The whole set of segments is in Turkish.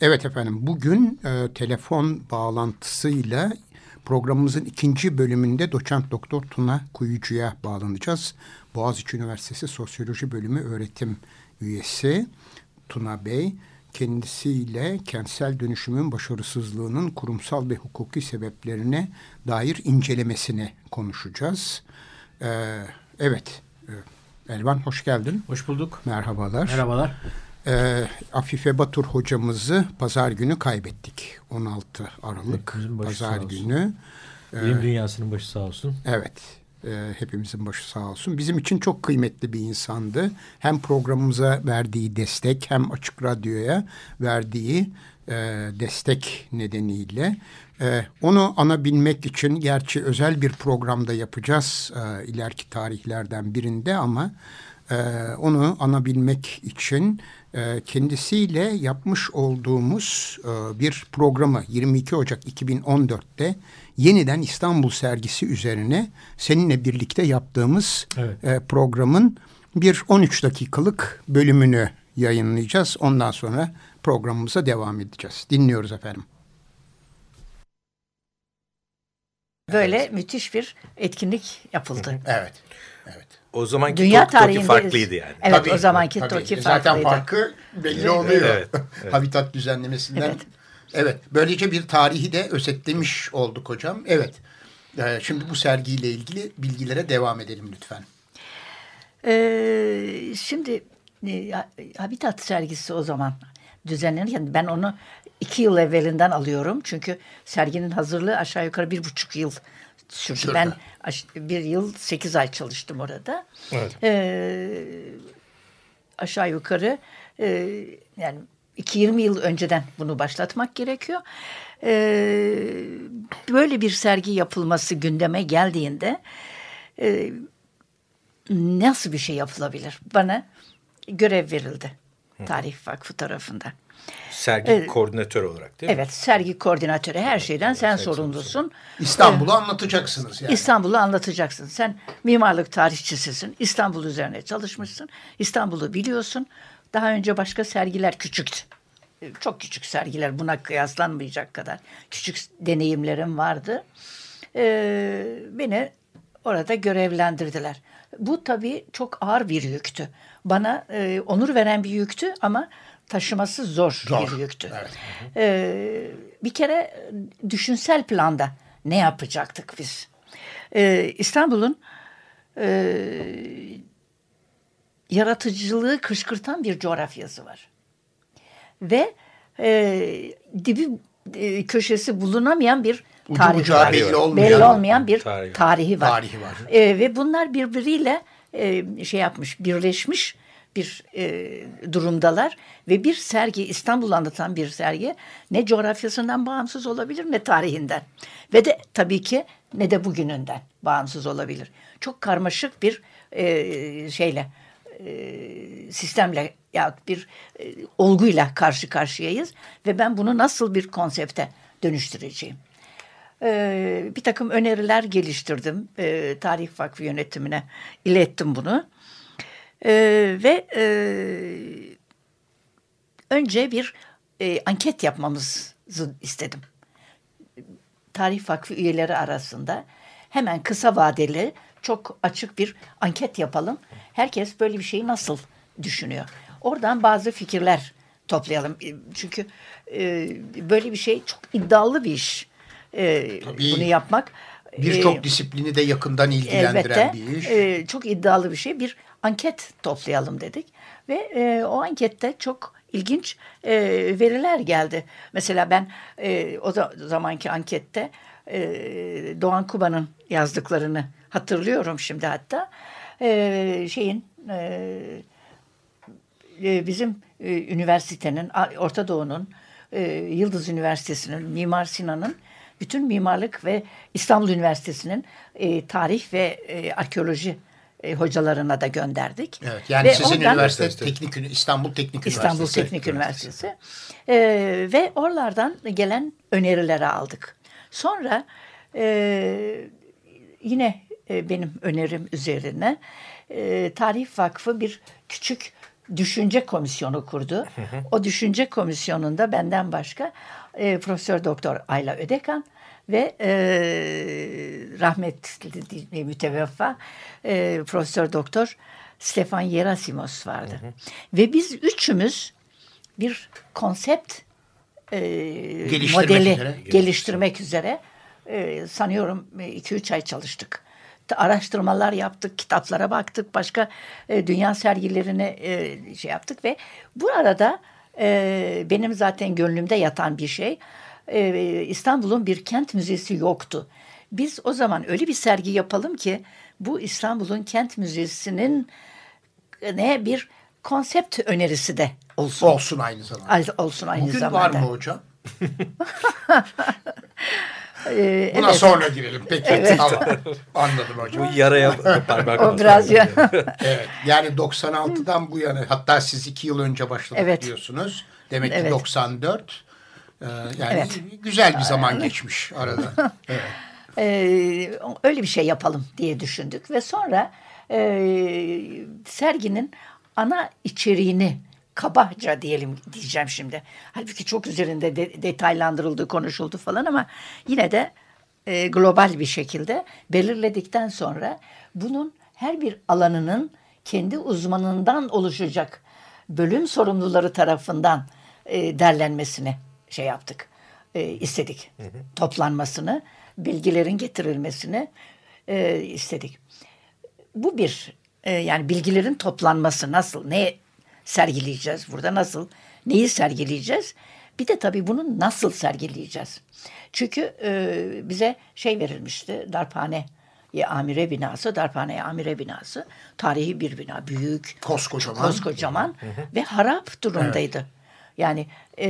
Evet efendim bugün e, telefon bağlantısıyla programımızın ikinci bölümünde doçent doktor Tuna Kuyucu'ya bağlanacağız. Boğaziçi Üniversitesi Sosyoloji Bölümü öğretim üyesi Tuna Bey kendisiyle kentsel dönüşümün başarısızlığının kurumsal ve hukuki sebeplerine dair incelemesini konuşacağız. Ee, evet, e, Elvan hoş geldin. Hoş bulduk. Merhabalar. Merhabalar. Ee, Afife Batur hocamızı pazar günü kaybettik. 16 Aralık pazar günü. Bilim ee, dünyasının başı sağ olsun. Evet. E, hepimizin başı sağ olsun. Bizim için çok kıymetli bir insandı. Hem programımıza verdiği destek hem Açık Radyo'ya verdiği e, destek nedeniyle. E, onu anabilmek için gerçi özel bir programda yapacağız e, ileriki tarihlerden birinde ama e, onu anabilmek için e, kendisiyle yapmış olduğumuz e, bir programı 22 Ocak 2014'te yeniden İstanbul sergisi üzerine seninle birlikte yaptığımız evet. e, programın bir 13 dakikalık bölümünü yayınlayacağız. Ondan sonra programımıza devam edeceğiz. Dinliyoruz efendim. Böyle evet. müthiş bir etkinlik yapıldı. Evet. O zamanki Dünya Toki, Toki farklıydı yani. Evet tabii, o zamanki tabii. Toki farklıydı. Zaten farkı belli oluyor. Evet, evet. Habitat düzenlemesinden. Evet. evet. Böylece bir tarihi de özetlemiş olduk hocam. Evet. Ee, şimdi bu sergiyle ilgili bilgilere devam edelim lütfen. Ee, şimdi e, Habitat sergisi o zaman düzenlenirken ben onu iki yıl evvelinden alıyorum. Çünkü serginin hazırlığı aşağı yukarı bir buçuk yıl sürdü. Şurada. Ben bir yıl sekiz ay çalıştım orada. Evet. Ee, aşağı yukarı e, yani iki yirmi yıl önceden bunu başlatmak gerekiyor. Ee, böyle bir sergi yapılması gündeme geldiğinde e, nasıl bir şey yapılabilir? Bana görev verildi Tarih Vakfı tarafından. Sergi evet. koordinatörü olarak değil mi? Evet, sergi koordinatörü. Her şeyden sen sorumlusun. İstanbul'u ee, anlatacaksınız yani. İstanbul'u anlatacaksın. Sen mimarlık tarihçisisin. İstanbul üzerine çalışmışsın. İstanbul'u biliyorsun. Daha önce başka sergiler küçüktü. Ee, çok küçük sergiler buna kıyaslanmayacak kadar küçük deneyimlerim vardı. Ee, beni orada görevlendirdiler. Bu tabii çok ağır bir yüktü. Bana e, onur veren bir yüktü ama taşıması zor, zor. bir yüktü. Evet. Ee, bir kere düşünsel planda ne yapacaktık biz? Ee, İstanbul'un e, yaratıcılığı kışkırtan bir coğrafyası var. Ve e, dibi e, köşesi bulunamayan bir tarihi var. Belli olmayan, belli olmayan bir tarihi, tarihi var. Tarihi var. E, ve bunlar birbiriyle e, şey yapmış, birleşmiş bir e, durumdalar ve bir sergi İstanbul anlatan bir sergi ne coğrafyasından bağımsız olabilir ne tarihinden ve de tabii ki ne de bugününden bağımsız olabilir. Çok karmaşık bir e, şeyle e, sistemle ya bir e, olguyla karşı karşıyayız ve ben bunu nasıl bir konsepte dönüştüreceğim. E, bir takım öneriler geliştirdim. E, Tarih Vakfı yönetimine ilettim bunu. E, ve e, önce bir e, anket yapmamızı istedim. Tarih Vakfı üyeleri arasında hemen kısa vadeli çok açık bir anket yapalım. Herkes böyle bir şeyi nasıl düşünüyor? Oradan bazı fikirler toplayalım. E, çünkü e, böyle bir şey çok iddialı bir iş. E, Tabii. Bunu yapmak. Birçok e, disiplini de yakından ilgilendiren elbette, bir iş. E, çok iddialı bir şey. Bir anket toplayalım dedik. Ve e, o ankette çok ilginç e, veriler geldi. Mesela ben e, o da, zamanki ankette e, Doğan Kuba'nın yazdıklarını hatırlıyorum şimdi hatta. E, şeyin e, e bizim e, üniversitenin, Orta Doğu'nun, e, Yıldız Üniversitesi'nin, Mimar Sinan'ın bütün mimarlık ve İstanbul Üniversitesi'nin e, tarih ve e, arkeoloji e, hocalarına da gönderdik. Evet, yani ve sizin oradan, üniversite teknik İstanbul Teknik İstanbul Üniversitesi. İstanbul Teknik Üniversitesi. Üniversitesi. E, ve oralardan gelen önerileri aldık. Sonra e, yine e, benim önerim üzerine e, Tarih Vakfı bir küçük düşünce komisyonu kurdu. O düşünce komisyonunda benden başka e, Profesör Doktor Ayla Ödekan ve e, rahmetli müteveffa e, Profesör Doktor Stefan Yerasimos vardı. Hı hı. Ve biz üçümüz bir konsept e, modeli üzere. geliştirmek üzere e, sanıyorum 2-3 ay çalıştık. Araştırmalar yaptık, kitaplara baktık, başka e, dünya sergilerine e, şey yaptık ve bu arada e, benim zaten gönlümde yatan bir şey e, İstanbul'un bir kent müzesi yoktu. Biz o zaman öyle bir sergi yapalım ki bu İstanbul'un kent müzesinin ne bir konsept önerisi de olsun. Olsun aynı zamanda. Olsun aynı Bugün zamanda. Bugün var mı hocam? Ee, Buna evet. sonra girelim. Peki evet. tamam. Anladım hocam. Bu yaraya parmak O biraz ya. evet. Yani 96'dan bu yana hatta siz iki yıl önce başladık evet. diyorsunuz. Demek ki evet. 94. Ee, yani evet. güzel bir zaman geçmiş arada. Evet. Ee, öyle bir şey yapalım diye düşündük ve sonra e, serginin ana içeriğini kabaca diyelim diyeceğim şimdi. Halbuki çok üzerinde de, detaylandırıldı, konuşuldu falan ama yine de e, global bir şekilde belirledikten sonra bunun her bir alanının kendi uzmanından oluşacak bölüm sorumluları tarafından e, derlenmesini şey yaptık, e, istedik. Hı hı. Toplanmasını, bilgilerin getirilmesini e, istedik. Bu bir e, yani bilgilerin toplanması nasıl, ne sergileyeceğiz burada, nasıl, neyi sergileyeceğiz? Bir de tabii bunu nasıl sergileyeceğiz? Çünkü e, bize şey verilmişti, darphane amire binası, darphane amire binası. Tarihi bir bina, büyük. Koskocaman. Koskocaman hı hı. ve harap durumdaydı. Evet. Yani e,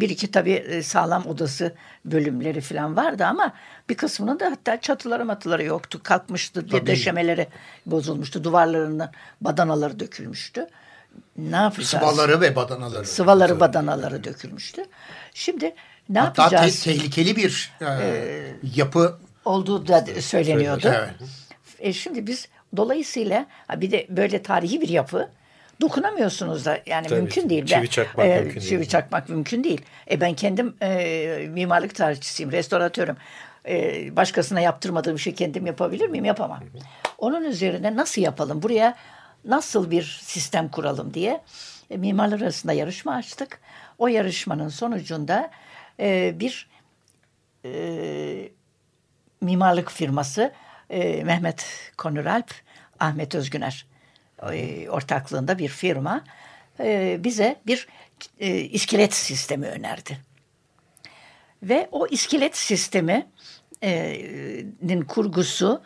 bir iki tabii e, sağlam odası bölümleri falan vardı ama bir kısmının da hatta çatıları matıları yoktu. Kalkmıştı, tabii. döşemeleri bozulmuştu, duvarlarının badanaları dökülmüştü. Ne yapacağız? Sıvaları ve badanaları. Sıvaları, badanaları dökülmüştü. Şimdi ne hatta yapacağız? Hatta te tehlikeli bir e, ee, yapı olduğu da söyleniyordu. Evet. E şimdi biz dolayısıyla bir de böyle tarihi bir yapı dokunamıyorsunuz da yani Tabii, mümkün değil. Çivi çakmak e, mümkün çivi değil. çakmak mümkün değil. E ben kendim e, mimarlık tarihçisiyim, restoratörüm. E, başkasına yaptırmadığım şey kendim yapabilir miyim? Yapamam. Onun üzerine nasıl yapalım? Buraya nasıl bir sistem kuralım diye e, mimarlar arasında yarışma açtık. O yarışmanın sonucunda e, bir e, mimarlık firması e, Mehmet Konuralp, Ahmet Özgüner e, ortaklığında bir firma e, bize bir e, iskelet sistemi önerdi. Ve o iskelet sisteminin kurgusu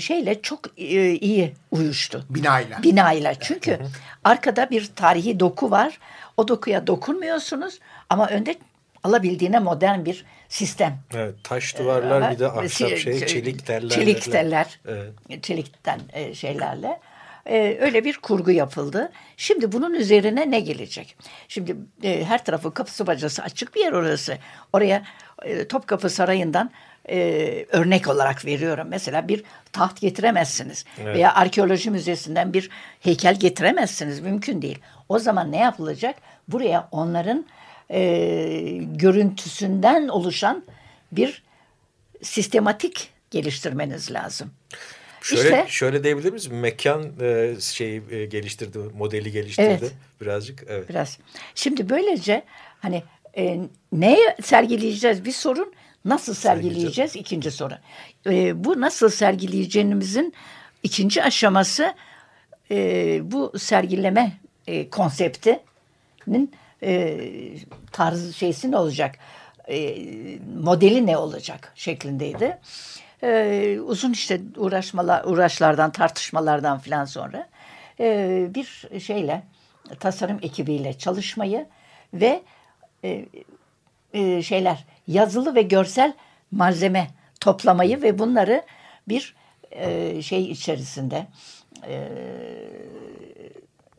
şeyle çok iyi uyuştu. Binayla. Binayla. Çünkü arkada bir tarihi doku var. O dokuya dokunmuyorsunuz ama önde alabildiğine modern bir sistem. Evet, taş duvarlar bir de ahşap şey, çelik teller. Çelik teller. Evet. Çelikten şeylerle e, öyle bir kurgu yapıldı. Şimdi bunun üzerine ne gelecek? Şimdi e, her tarafı kapısı bacası açık bir yer orası. Oraya e, Topkapı Sarayı'ndan e, örnek olarak veriyorum. Mesela bir taht getiremezsiniz. Evet. Veya arkeoloji müzesinden bir heykel getiremezsiniz. Mümkün değil. O zaman ne yapılacak? Buraya onların e, görüntüsünden oluşan bir sistematik geliştirmeniz lazım. Şöyle işte, şöyle diyebilir miyiz? Mekan e, şeyi e, geliştirdi, modeli geliştirdi evet, birazcık. Evet. Biraz. Şimdi böylece hani e, neye sergileyeceğiz bir sorun, nasıl sergileyeceğiz ikinci soru. E, bu nasıl sergileyeceğimizin ikinci aşaması e, bu sergileme e, konseptinin e, tarzı şeysi ne olacak? E, modeli ne olacak şeklindeydi. E, uzun işte uğraşmalar, uğraşlardan, tartışmalardan filan sonra e, bir şeyle tasarım ekibiyle çalışmayı ve e, e, şeyler yazılı ve görsel malzeme toplamayı ve bunları bir e, şey içerisinde e,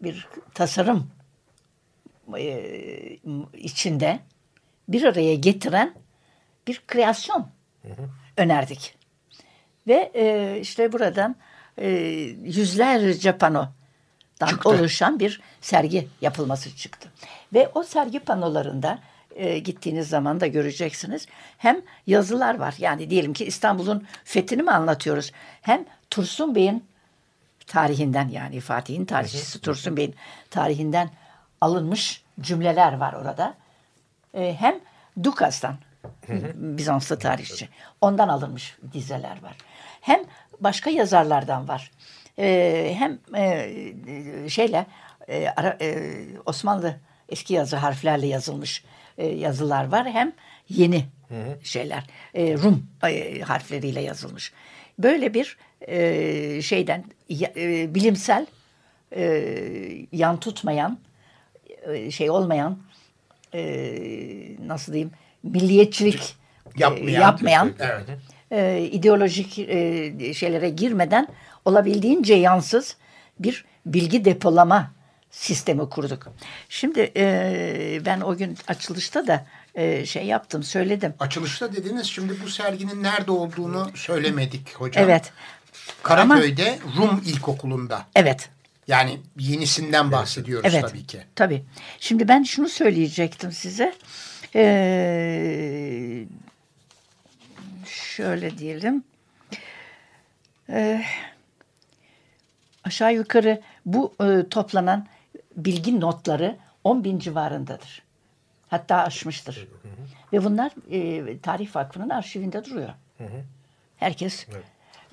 bir tasarım e, içinde bir araya getiren bir kreasyon hı hı. önerdik. Ve e, işte buradan e, yüzlerce panodan çıktı. oluşan bir sergi yapılması çıktı. Ve o sergi panolarında e, gittiğiniz zaman da göreceksiniz. Hem yazılar var. Yani diyelim ki İstanbul'un fethini mi anlatıyoruz? Hem Tursun Bey'in tarihinden yani Fatih'in tarihçisi Tursun Bey'in tarihinden alınmış cümleler var orada. E, hem Dukas'tan Bizanslı tarihçi. Ondan alınmış dizeler var. Hem başka yazarlardan var. E, hem e, şeyle e, ara, e, Osmanlı eski yazı harflerle yazılmış e, yazılar var. Hem yeni hı hı. şeyler e, Rum e, harfleriyle yazılmış. Böyle bir e, şeyden e, bilimsel e, yan tutmayan e, şey olmayan e, nasıl diyeyim milliyetçilik yapmayan, e, yapmayan evet. E, ideolojik e, şeylere girmeden olabildiğince yansız bir bilgi depolama sistemi kurduk. Şimdi e, ben o gün açılışta da e, şey yaptım, söyledim. Açılışta dediniz şimdi bu serginin nerede olduğunu söylemedik hocam. Evet. Karaköy'de Ama, Rum İlkokulu'nda. Evet. Yani yenisinden bahsediyoruz evet, tabii ki. Tabii. Şimdi ben şunu söyleyecektim size. Ee, şöyle diyelim. Ee, aşağı yukarı bu e, toplanan bilgi notları 10 bin civarındadır. Hatta aşmıştır. Hı hı. Ve bunlar e, Tarih Vakfı'nın arşivinde duruyor. Hı hı. Herkes. Evet.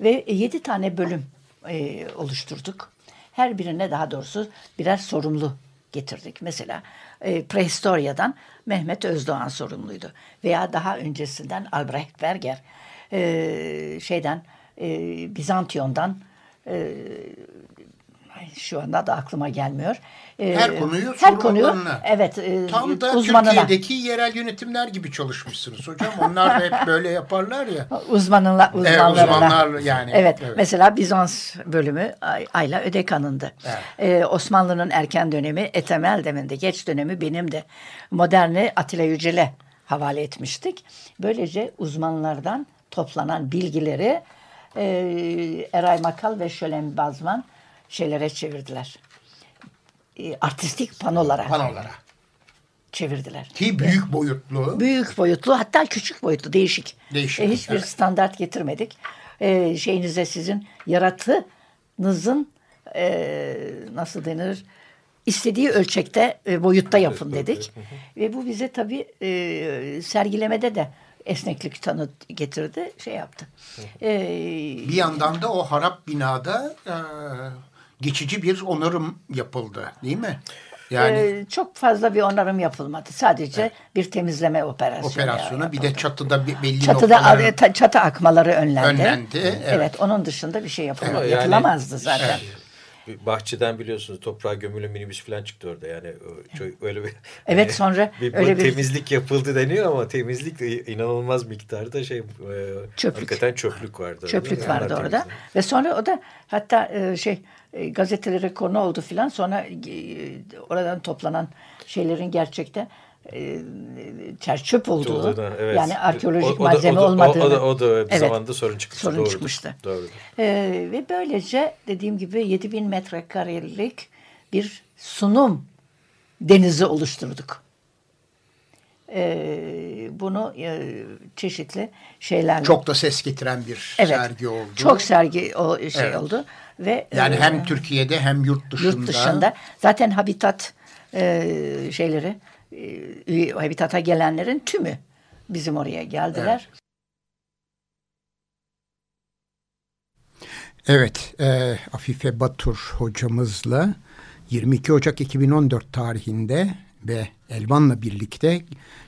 Ve yedi tane bölüm e, oluşturduk. Her birine daha doğrusu birer sorumlu getirdik. Mesela e, prehistoryadan Mehmet Özdoğan sorumluydu. Veya daha öncesinden Albrecht Berger e, şeyden e, Bizantiyon'dan e, şu anda da aklıma gelmiyor. Ee, her konuyu her konuyu evet e, tam da uzmanına. Türkiye'deki yerel yönetimler gibi çalışmışsınız hocam. Onlar da hep böyle yaparlar ya. Uzmanınla uzmanlarla. Evet, uzmanlar yani. Evet, evet. Mesela Bizans bölümü Ayla Ödekan'ındı. Evet. Ee, Osmanlı'nın erken dönemi Etemel deminde, geç dönemi benim de. Moderni Atilla Yücel'e havale etmiştik. Böylece uzmanlardan toplanan bilgileri e, Eray Makal ve Şölen Bazman şeylere çevirdiler. E, artistik panolara. Panolara. Çevirdiler. Ki büyük boyutlu. Büyük boyutlu hatta küçük boyutlu değişik. Değişik. E, hiçbir evet. standart getirmedik. E, şeyinize sizin yaratınızın e, nasıl denir istediği ölçekte e, boyutta yapın dedik. Ve bu bize tabii e, sergilemede de esneklik tanı getirdi, şey yaptı. Ee, bir yandan da o harap binada e, geçici bir onarım yapıldı değil mi? Yani ee, çok fazla bir onarım yapılmadı. Sadece evet. bir temizleme operasyonu. Operasyonu yapıldı. bir de çatıda belli çatıda noktaların... çatı akmaları önlendi. Önlendi. Evet. evet onun dışında bir şey yapılmadı. Evet. Yapılamazdı zaten. Evet bahçeden biliyorsunuz toprağa gömülü minibüs falan çıktı orada yani öyle bir evet hani, sonra bir, öyle bir temizlik yapıldı deniyor ama temizlik inanılmaz miktarda şey e, çöplük. hakikaten çöplük vardı. Çöplük orada. vardı orada ve sonra o da hatta e, şey e, gazetelere konu oldu filan sonra oradan toplanan şeylerin gerçekte e, çerçöp olduğu Olduğuna, evet. yani arkeolojik o, o malzeme o olmadığını. O da, o da bir evet, zamanda sorun çıkmıştı. Sorun doğrudur, çıkmıştı. Doğrudur. Ee, ve böylece dediğim gibi 7000 metrekarelik bir sunum denizi oluşturduk. Ee, bunu e, çeşitli şeylerle. Çok da ses getiren bir evet, sergi oldu. Çok sergi o şey evet. oldu ve yani e, hem Türkiye'de hem yurt dışında. Yurt dışında zaten habitat e, şeyleri e, Habitat'a gelenlerin tümü bizim oraya geldiler. Evet, e, Afife Batur hocamızla 22 Ocak 2014 tarihinde ve Elvan'la birlikte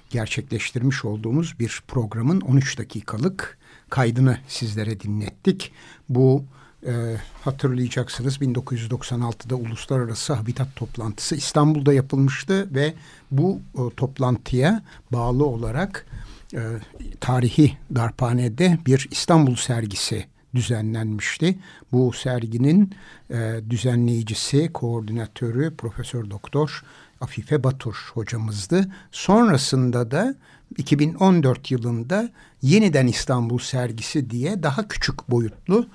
gerçekleştirmiş olduğumuz bir programın 13 dakikalık kaydını sizlere dinlettik. Bu e, hatırlayacaksınız 1996'da Uluslararası Habitat Toplantısı İstanbul'da yapılmıştı ve bu e, toplantıya bağlı olarak e, tarihi darphanede bir İstanbul sergisi düzenlenmişti. Bu serginin e, düzenleyicisi, koordinatörü Profesör Doktor Afife Batur hocamızdı. Sonrasında da 2014 yılında yeniden İstanbul sergisi diye daha küçük boyutlu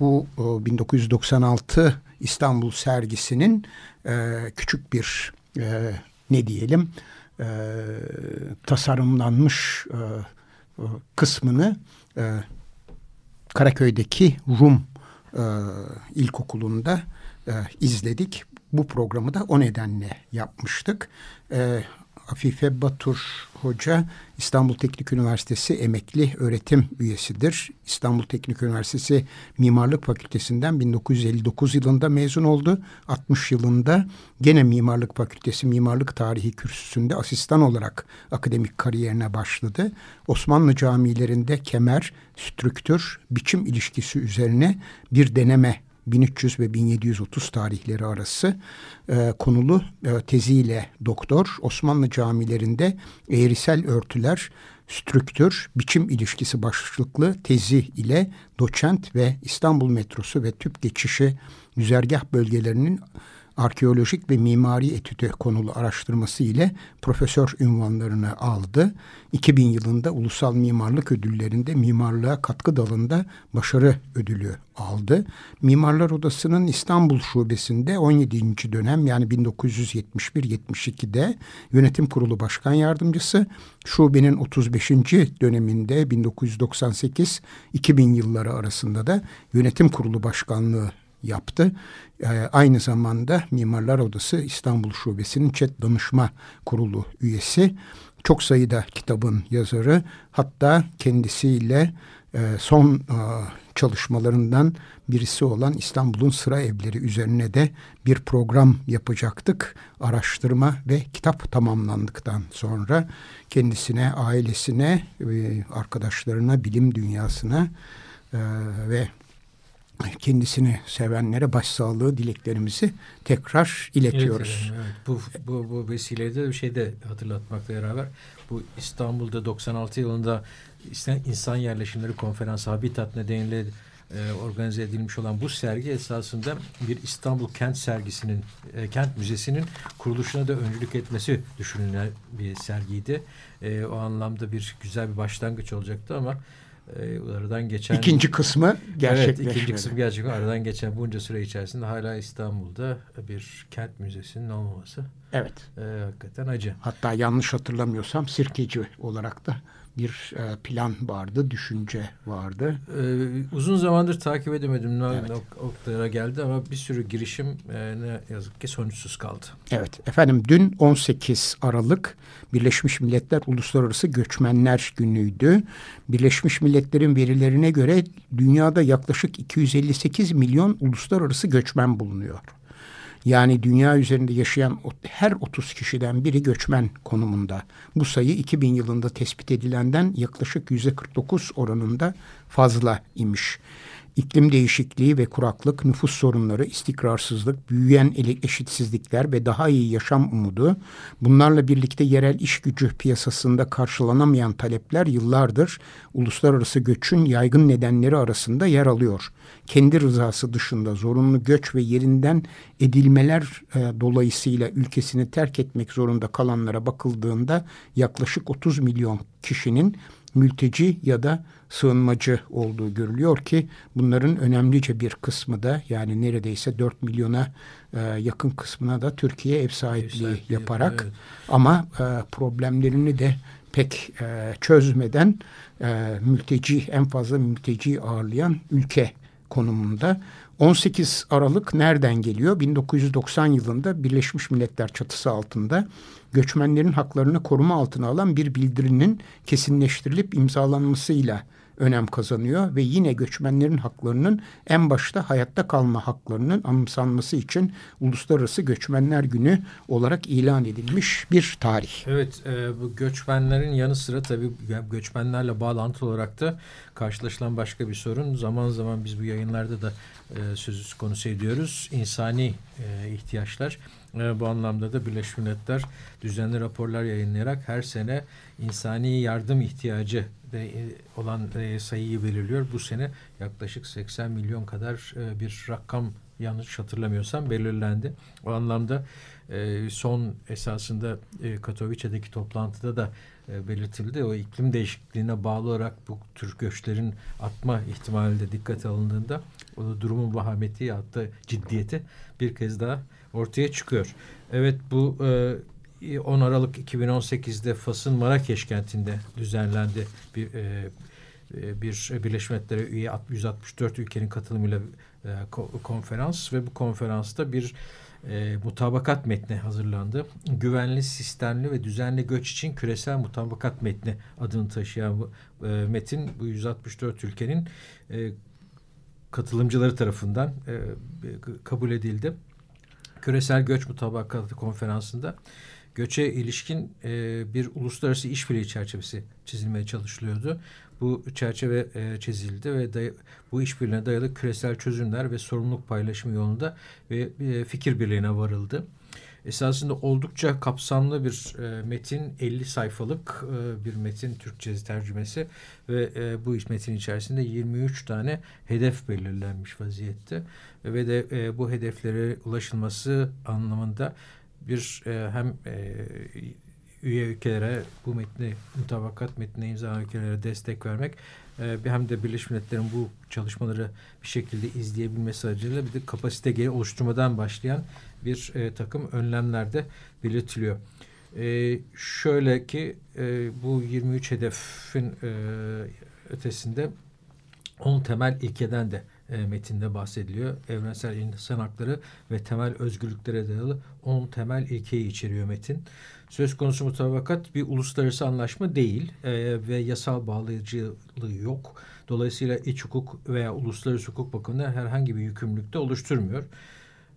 bu e, 1996 İstanbul sergisinin e, küçük bir e, ne diyelim e, tasarımlanmış e, e kısmını e, Karaköy'deki Rum e, İlkokulu'nda e, izledik. Bu programı da o nedenle yapmıştık. Afife Batur Hoca İstanbul Teknik Üniversitesi emekli öğretim üyesidir. İstanbul Teknik Üniversitesi Mimarlık Fakültesinden 1959 yılında mezun oldu. 60 yılında gene Mimarlık Fakültesi Mimarlık Tarihi kürsüsünde asistan olarak akademik kariyerine başladı. Osmanlı camilerinde kemer, strüktür, biçim ilişkisi üzerine bir deneme 1300 ve 1730 tarihleri arası e, konulu e, teziyle doktor Osmanlı camilerinde eğrisel örtüler, strüktür, biçim ilişkisi başlıklı tezi ile doçent ve İstanbul metrosu ve tüp geçişi güzergah bölgelerinin arkeolojik ve mimari etütü konulu araştırması ile profesör ünvanlarını aldı. 2000 yılında Ulusal Mimarlık Ödülleri'nde mimarlığa katkı dalında başarı ödülü aldı. Mimarlar Odası'nın İstanbul Şubesi'nde 17. dönem yani 1971-72'de yönetim kurulu başkan yardımcısı, şubenin 35. döneminde 1998-2000 yılları arasında da yönetim kurulu başkanlığı yaptı. E, aynı zamanda Mimarlar Odası İstanbul Şubesi'nin ÇED Danışma Kurulu üyesi. Çok sayıda kitabın yazarı hatta kendisiyle e, son e, çalışmalarından birisi olan İstanbul'un sıra evleri üzerine de bir program yapacaktık. Araştırma ve kitap tamamlandıktan sonra kendisine, ailesine, e, arkadaşlarına, bilim dünyasına e, ve kendisini sevenlere başsağlığı dileklerimizi tekrar iletiyoruz. Evet. Bu, bu, bu vesileyle bir şey de hatırlatmakla beraber bu İstanbul'da 96 yılında insan yerleşimleri konferansı Habitat nedeniyle e, organize edilmiş olan bu sergi esasında bir İstanbul Kent Sergisi'nin, e, Kent Müzesi'nin kuruluşuna da öncülük etmesi düşünülen bir sergiydi. E, o anlamda bir güzel bir başlangıç olacaktı ama e, aradan geçen... ikinci kısmı gerçekleşmedi. Evet ikinci kısmı gerçek. Aradan geçen bunca süre içerisinde hala İstanbul'da bir kent müzesinin olmaması. Evet. E, hakikaten acı. Hatta yanlış hatırlamıyorsam sirkeci olarak da bir e, plan vardı, düşünce vardı. Ee, uzun zamandır takip edemedim ne evet. noktalara geldi ama bir sürü girişim e, ne yazık ki sonuçsuz kaldı. Evet efendim dün 18 Aralık Birleşmiş Milletler Uluslararası Göçmenler Günü'ydü. Birleşmiş Milletler'in verilerine göre dünyada yaklaşık 258 milyon uluslararası göçmen bulunuyor. Yani dünya üzerinde yaşayan her 30 kişiden biri göçmen konumunda. Bu sayı 2000 yılında tespit edilenden yaklaşık %49 oranında fazla imiş iklim değişikliği ve kuraklık, nüfus sorunları, istikrarsızlık, büyüyen eşitsizlikler ve daha iyi yaşam umudu, bunlarla birlikte yerel iş gücü piyasasında karşılanamayan talepler yıllardır uluslararası göçün yaygın nedenleri arasında yer alıyor. Kendi rızası dışında zorunlu göç ve yerinden edilmeler e, dolayısıyla ülkesini terk etmek zorunda kalanlara bakıldığında yaklaşık 30 milyon kişinin mülteci ya da sığınmacı olduğu görülüyor ki bunların önemlice bir kısmı da yani neredeyse 4 milyona e, yakın kısmına da Türkiye ev sahipliği ev yaparak evet. ama e, problemlerini de pek e, çözmeden e, mülteci en fazla mülteci ağırlayan ülke konumunda. 18 Aralık nereden geliyor? 1990 yılında Birleşmiş Milletler çatısı altında göçmenlerin haklarını koruma altına alan bir bildirinin kesinleştirilip imzalanmasıyla önem kazanıyor ve yine göçmenlerin haklarının en başta hayatta kalma haklarının anımsanması için Uluslararası Göçmenler Günü olarak ilan edilmiş bir tarih. Evet e, bu göçmenlerin yanı sıra tabii göçmenlerle bağlantılı olarak da karşılaşılan başka bir sorun. Zaman zaman biz bu yayınlarda da e, söz konusu ediyoruz. İnsani e, ihtiyaçlar. E, bu anlamda da Birleşmiş Milletler düzenli raporlar yayınlayarak her sene insani yardım ihtiyacı de, e, olan e, sayıyı belirliyor. Bu sene yaklaşık 80 milyon kadar e, bir rakam yanlış hatırlamıyorsam belirlendi. O anlamda e, son esasında e, Katowice'deki toplantıda da e, belirtildi. O iklim değişikliğine bağlı olarak bu tür göçlerin atma ihtimali de dikkate alındığında o durumun vahameti hatta ciddiyeti bir kez daha ortaya çıkıyor. Evet bu e, 10 Aralık 2018'de Fas'ın Marrakeş kentinde düzenlendi bir e, e bir Birleşmiş Milletler'e üye 164 ülkenin katılımıyla e, konferans ve bu konferansta bir e, mutabakat metni hazırlandı. Güvenli, sistemli ve düzenli göç için küresel mutabakat metni adını taşıyan bu e, metin bu 164 ülkenin e, katılımcıları tarafından e, kabul edildi. Küresel Göç Mutabakatı Konferansı'nda göçe ilişkin e, bir uluslararası işbirliği çerçevesi çizilmeye çalışılıyordu. Bu çerçeve e, çizildi ve day bu işbirliğine dayalı küresel çözümler ve sorumluluk paylaşımı yolunda ve e, fikir birliğine varıldı. Esasında oldukça kapsamlı bir e, metin, 50 sayfalık e, bir metin Türkçe tercümesi ve e, bu metin içerisinde 23 tane hedef belirlenmiş vaziyette. Ve de e, bu hedeflere ulaşılması anlamında bir e, hem e, üye ülkelere bu metni mutabakat metnine imza ülkelere destek vermek e, hem de Birleşmiş Milletler'in bu çalışmaları bir şekilde izleyebilmesi aracılığıyla bir de kapasite geri oluşturmadan başlayan bir e, takım önlemlerde belirtiliyor. E, şöyle ki e, bu 23 hedefin e, ötesinde 10 temel ilkeden de e, metinde bahsediliyor. Evrensel insan hakları ve temel özgürlüklere dayalı 10 temel ilkeyi içeriyor metin. Söz konusu mutabakat bir uluslararası anlaşma değil e, ve yasal bağlayıcılığı yok. Dolayısıyla iç hukuk veya uluslararası hukuk bakımından herhangi bir yükümlülük de oluşturmuyor.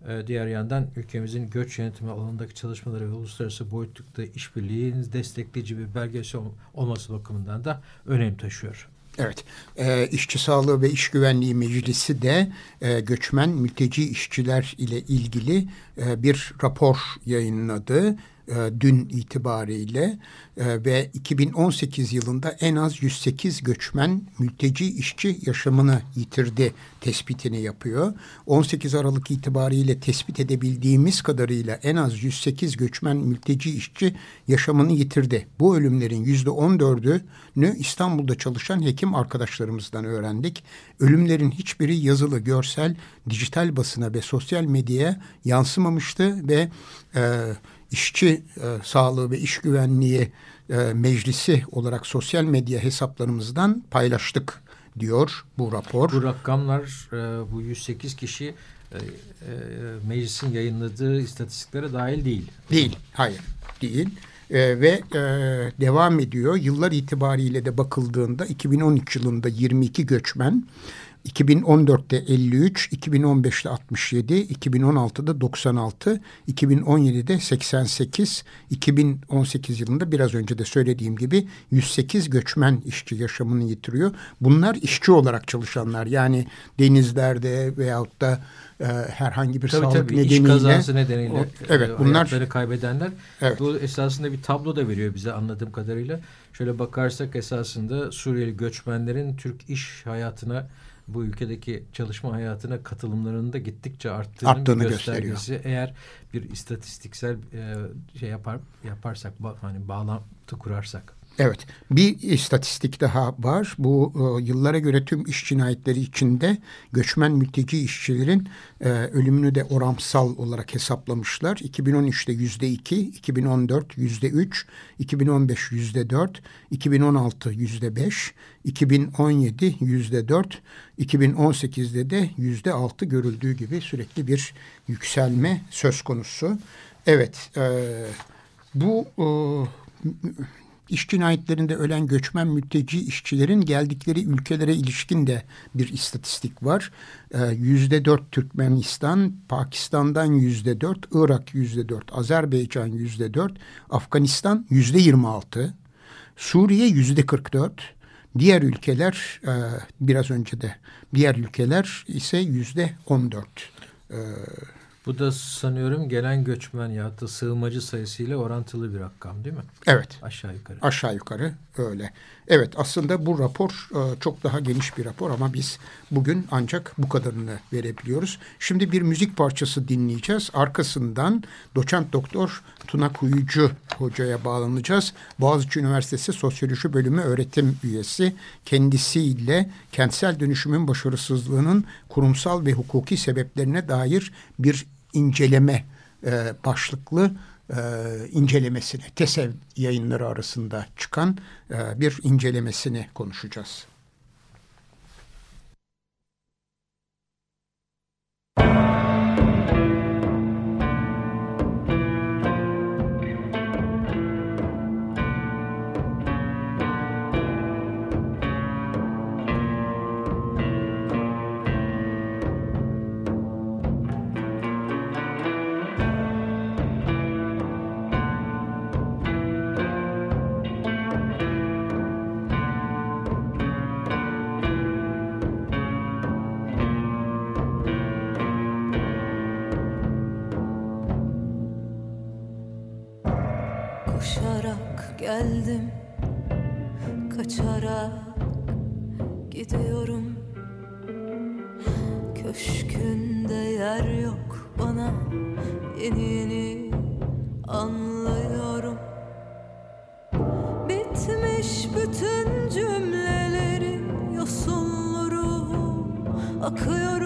E, diğer yandan ülkemizin göç yönetimi alanındaki çalışmaları ve uluslararası boyutlukta işbirliğinin destekleyici bir belgesi olması bakımından da önem taşıyor. Evet, e, İşçi Sağlığı ve İş Güvenliği Meclisi de e, göçmen mülteci işçiler ile ilgili e, bir rapor yayınladı dün itibariyle e, ve 2018 yılında en az 108 göçmen mülteci işçi yaşamını yitirdi tespitini yapıyor. 18 Aralık itibariyle tespit edebildiğimiz kadarıyla en az 108 göçmen mülteci işçi yaşamını yitirdi. Bu ölümlerin yüzde 14'ünü İstanbul'da çalışan hekim arkadaşlarımızdan öğrendik. Ölümlerin hiçbiri yazılı, görsel, dijital basına ve sosyal medyaya yansımamıştı ve e, işçi e, sağlığı ve iş güvenliği e, meclisi olarak sosyal medya hesaplarımızdan paylaştık diyor bu rapor. Bu rakamlar e, bu 108 kişi e, e, meclisin yayınladığı istatistiklere dahil değil. Değil, hayır değil. E, ve e, devam ediyor. Yıllar itibariyle de bakıldığında 2013 yılında 22 göçmen, 2014'te 53, 2015'te 67, 2016'da 96, 2017'de 88, 2018 yılında biraz önce de söylediğim gibi 108 göçmen işçi yaşamını yitiriyor. Bunlar işçi olarak çalışanlar yani denizlerde veyahut da e, herhangi bir tabii, sağlık tabii, nedeniyle. iş kazası nedeniyle o, evet, e, bunlar, kaybedenler. Evet. Bu esasında bir tablo da veriyor bize anladığım kadarıyla. Şöyle bakarsak esasında Suriyeli göçmenlerin Türk iş hayatına bu ülkedeki çalışma hayatına katılımlarının da gittikçe arttığını, arttığını göstergesi. Gösteriyor. Eğer bir istatistiksel e, şey yapar yaparsak hani bağlantı kurarsak. Evet bir istatistik daha var. Bu e, yıllara göre tüm iş cinayetleri içinde göçmen mülteci işçilerin e, ölümünü de oramsal olarak hesaplamışlar. 2013'te yüzde iki, 2014 yüzde üç, 2015 yüzde dört, 2016 yüzde beş, 2017 yüzde dört, 2018'de de yüzde altı görüldüğü gibi sürekli bir yükselme söz konusu. Evet e, bu... E, İş cinayetlerinde ölen göçmen mülteci işçilerin geldikleri ülkelere ilişkin de bir istatistik var. Ee, yüzde dört Türkmenistan, Pakistan'dan yüzde dört, Irak yüzde dört, Azerbaycan yüzde dört, Afganistan yüzde yirmi altı, Suriye yüzde kırk dört, Diğer ülkeler e, biraz önce de diğer ülkeler ise yüzde on dört. Bu da sanıyorum gelen göçmen ya da sığınmacı sayısıyla orantılı bir rakam değil mi? Evet. Aşağı yukarı. Aşağı yukarı öyle. Evet aslında bu rapor e, çok daha geniş bir rapor ama biz bugün ancak bu kadarını verebiliyoruz. Şimdi bir müzik parçası dinleyeceğiz. Arkasından doçent doktor Tuna Kuyucu hocaya bağlanacağız. Boğaziçi Üniversitesi Sosyoloji Bölümü öğretim üyesi. Kendisiyle kentsel dönüşümün başarısızlığının kurumsal ve hukuki sebeplerine dair bir inceleme e, başlıklı e, incelemesini, TESEV yayınları arasında çıkan e, bir incelemesini konuşacağız. Geldim. Kaçarak gidiyorum. Köşkünde yer yok bana. Yeni yeni anlıyorum. Bitmiş bütün cümlelerin yosunları akıyorum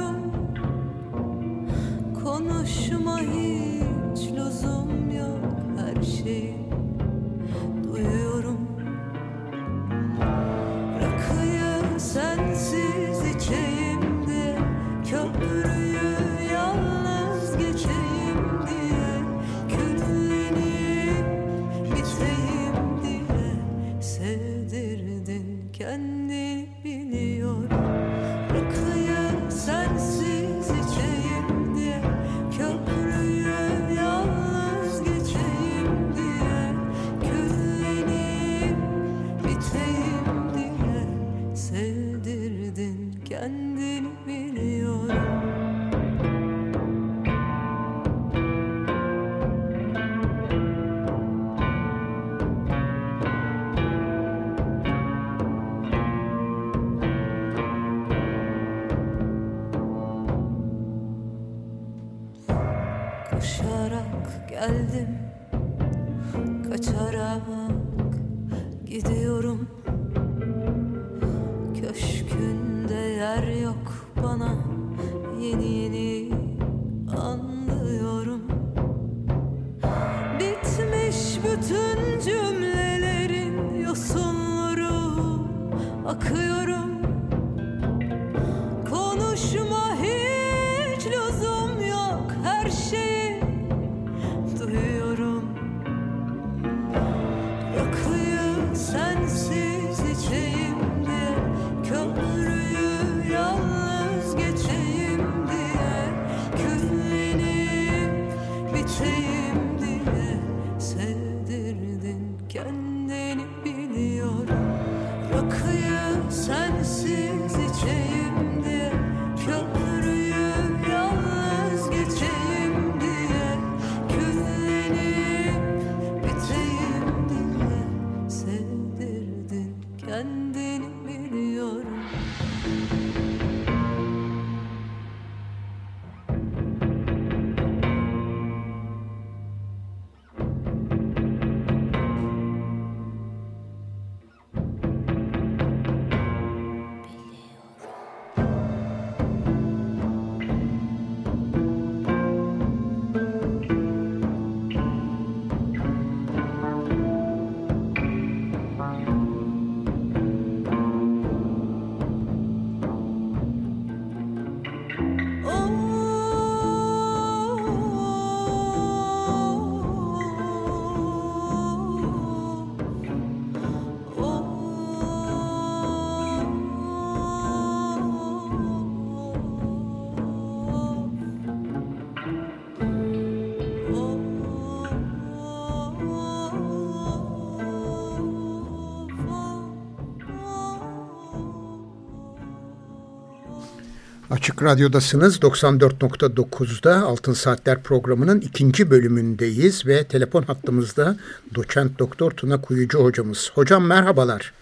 Açık Radyo'dasınız. 94.9'da Altın Saatler programının ikinci bölümündeyiz ve telefon hattımızda doçent doktor Tuna Kuyucu hocamız. Hocam merhabalar.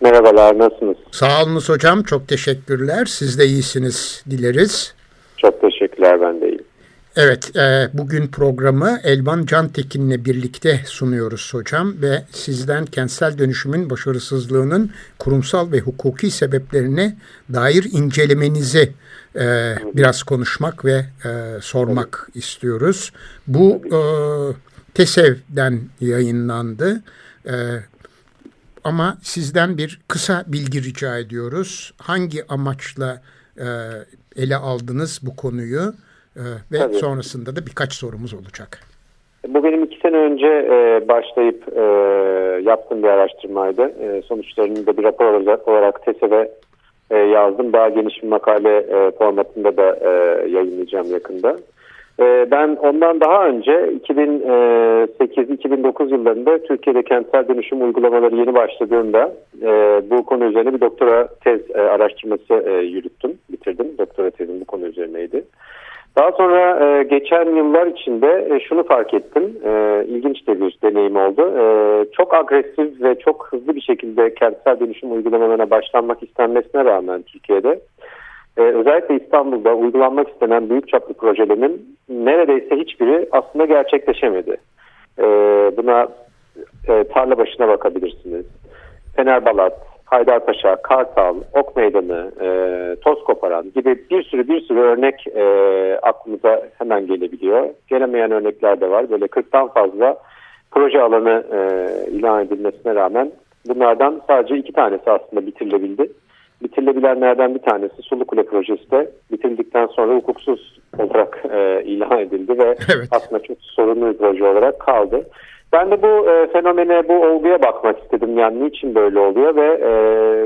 Merhabalar, nasılsınız? Sağ olunuz hocam, çok teşekkürler. Siz de iyisiniz dileriz. Çok teşekkürler, ben de iyiyim. Evet, e, bugün programı Elvan Cantekin'le birlikte sunuyoruz hocam ve sizden kentsel dönüşümün başarısızlığının kurumsal ve hukuki sebeplerine dair incelemenizi e, biraz konuşmak ve e, sormak Tabii. istiyoruz. Bu e, TESEV'den yayınlandı. E, ama sizden bir kısa bilgi rica ediyoruz. Hangi amaçla e, ele aldınız bu konuyu? Ee, ve Tabii. sonrasında da birkaç sorumuz olacak. Bu benim iki sene önce e, başlayıp e, yaptığım bir araştırmaydı. E, sonuçlarını da bir rapor olarak, olarak TESE'de e, yazdım. Daha geniş bir makale e, formatında da e, yayınlayacağım yakında. E, ben ondan daha önce 2008-2009 yıllarında Türkiye'de kentsel dönüşüm uygulamaları yeni başladığında e, bu konu üzerine bir doktora tez e, araştırması e, yürüttüm, bitirdim. Doktora tezim bu konu üzerineydi. Daha sonra e, geçen yıllar içinde e, şunu fark ettim. E, ilginç de bir deneyim oldu. E, çok agresif ve çok hızlı bir şekilde kentsel dönüşüm uygulamalarına başlanmak istenmesine rağmen Türkiye'de e, özellikle İstanbul'da uygulanmak istenen büyük çaplı projelerin neredeyse hiçbiri aslında gerçekleşemedi. E, buna e, tarla başına bakabilirsiniz. Fenerbalat, Haydarpaşa, Kartal, Ok Meydanı, e, Toz Koparan gibi bir sürü bir sürü örnek e, aklımıza hemen gelebiliyor. Gelemeyen örnekler de var. Böyle 40'tan fazla proje alanı e, ilan edilmesine rağmen bunlardan sadece iki tanesi aslında bitirilebildi. Bitirilebilenlerden bir tanesi Sulukule projesi de bitirildikten sonra hukuksuz olarak e, ilan edildi ve evet. aslında çok sorunlu bir proje olarak kaldı. Ben de bu e, fenomene, bu olguya bakmak istedim. Yani niçin böyle oluyor ve e,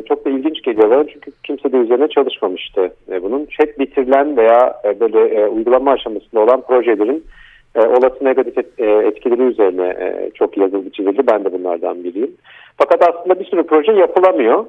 çok da ilginç geliyor bana çünkü kimse de üzerine çalışmamıştı. E, bunun hep bitirilen veya e, böyle e, uygulama aşamasında olan projelerin e, olası negatif et, e, etkileri üzerine e, çok yazıldı çizildi. Ben de bunlardan biriyim. Fakat aslında bir sürü proje yapılamıyor.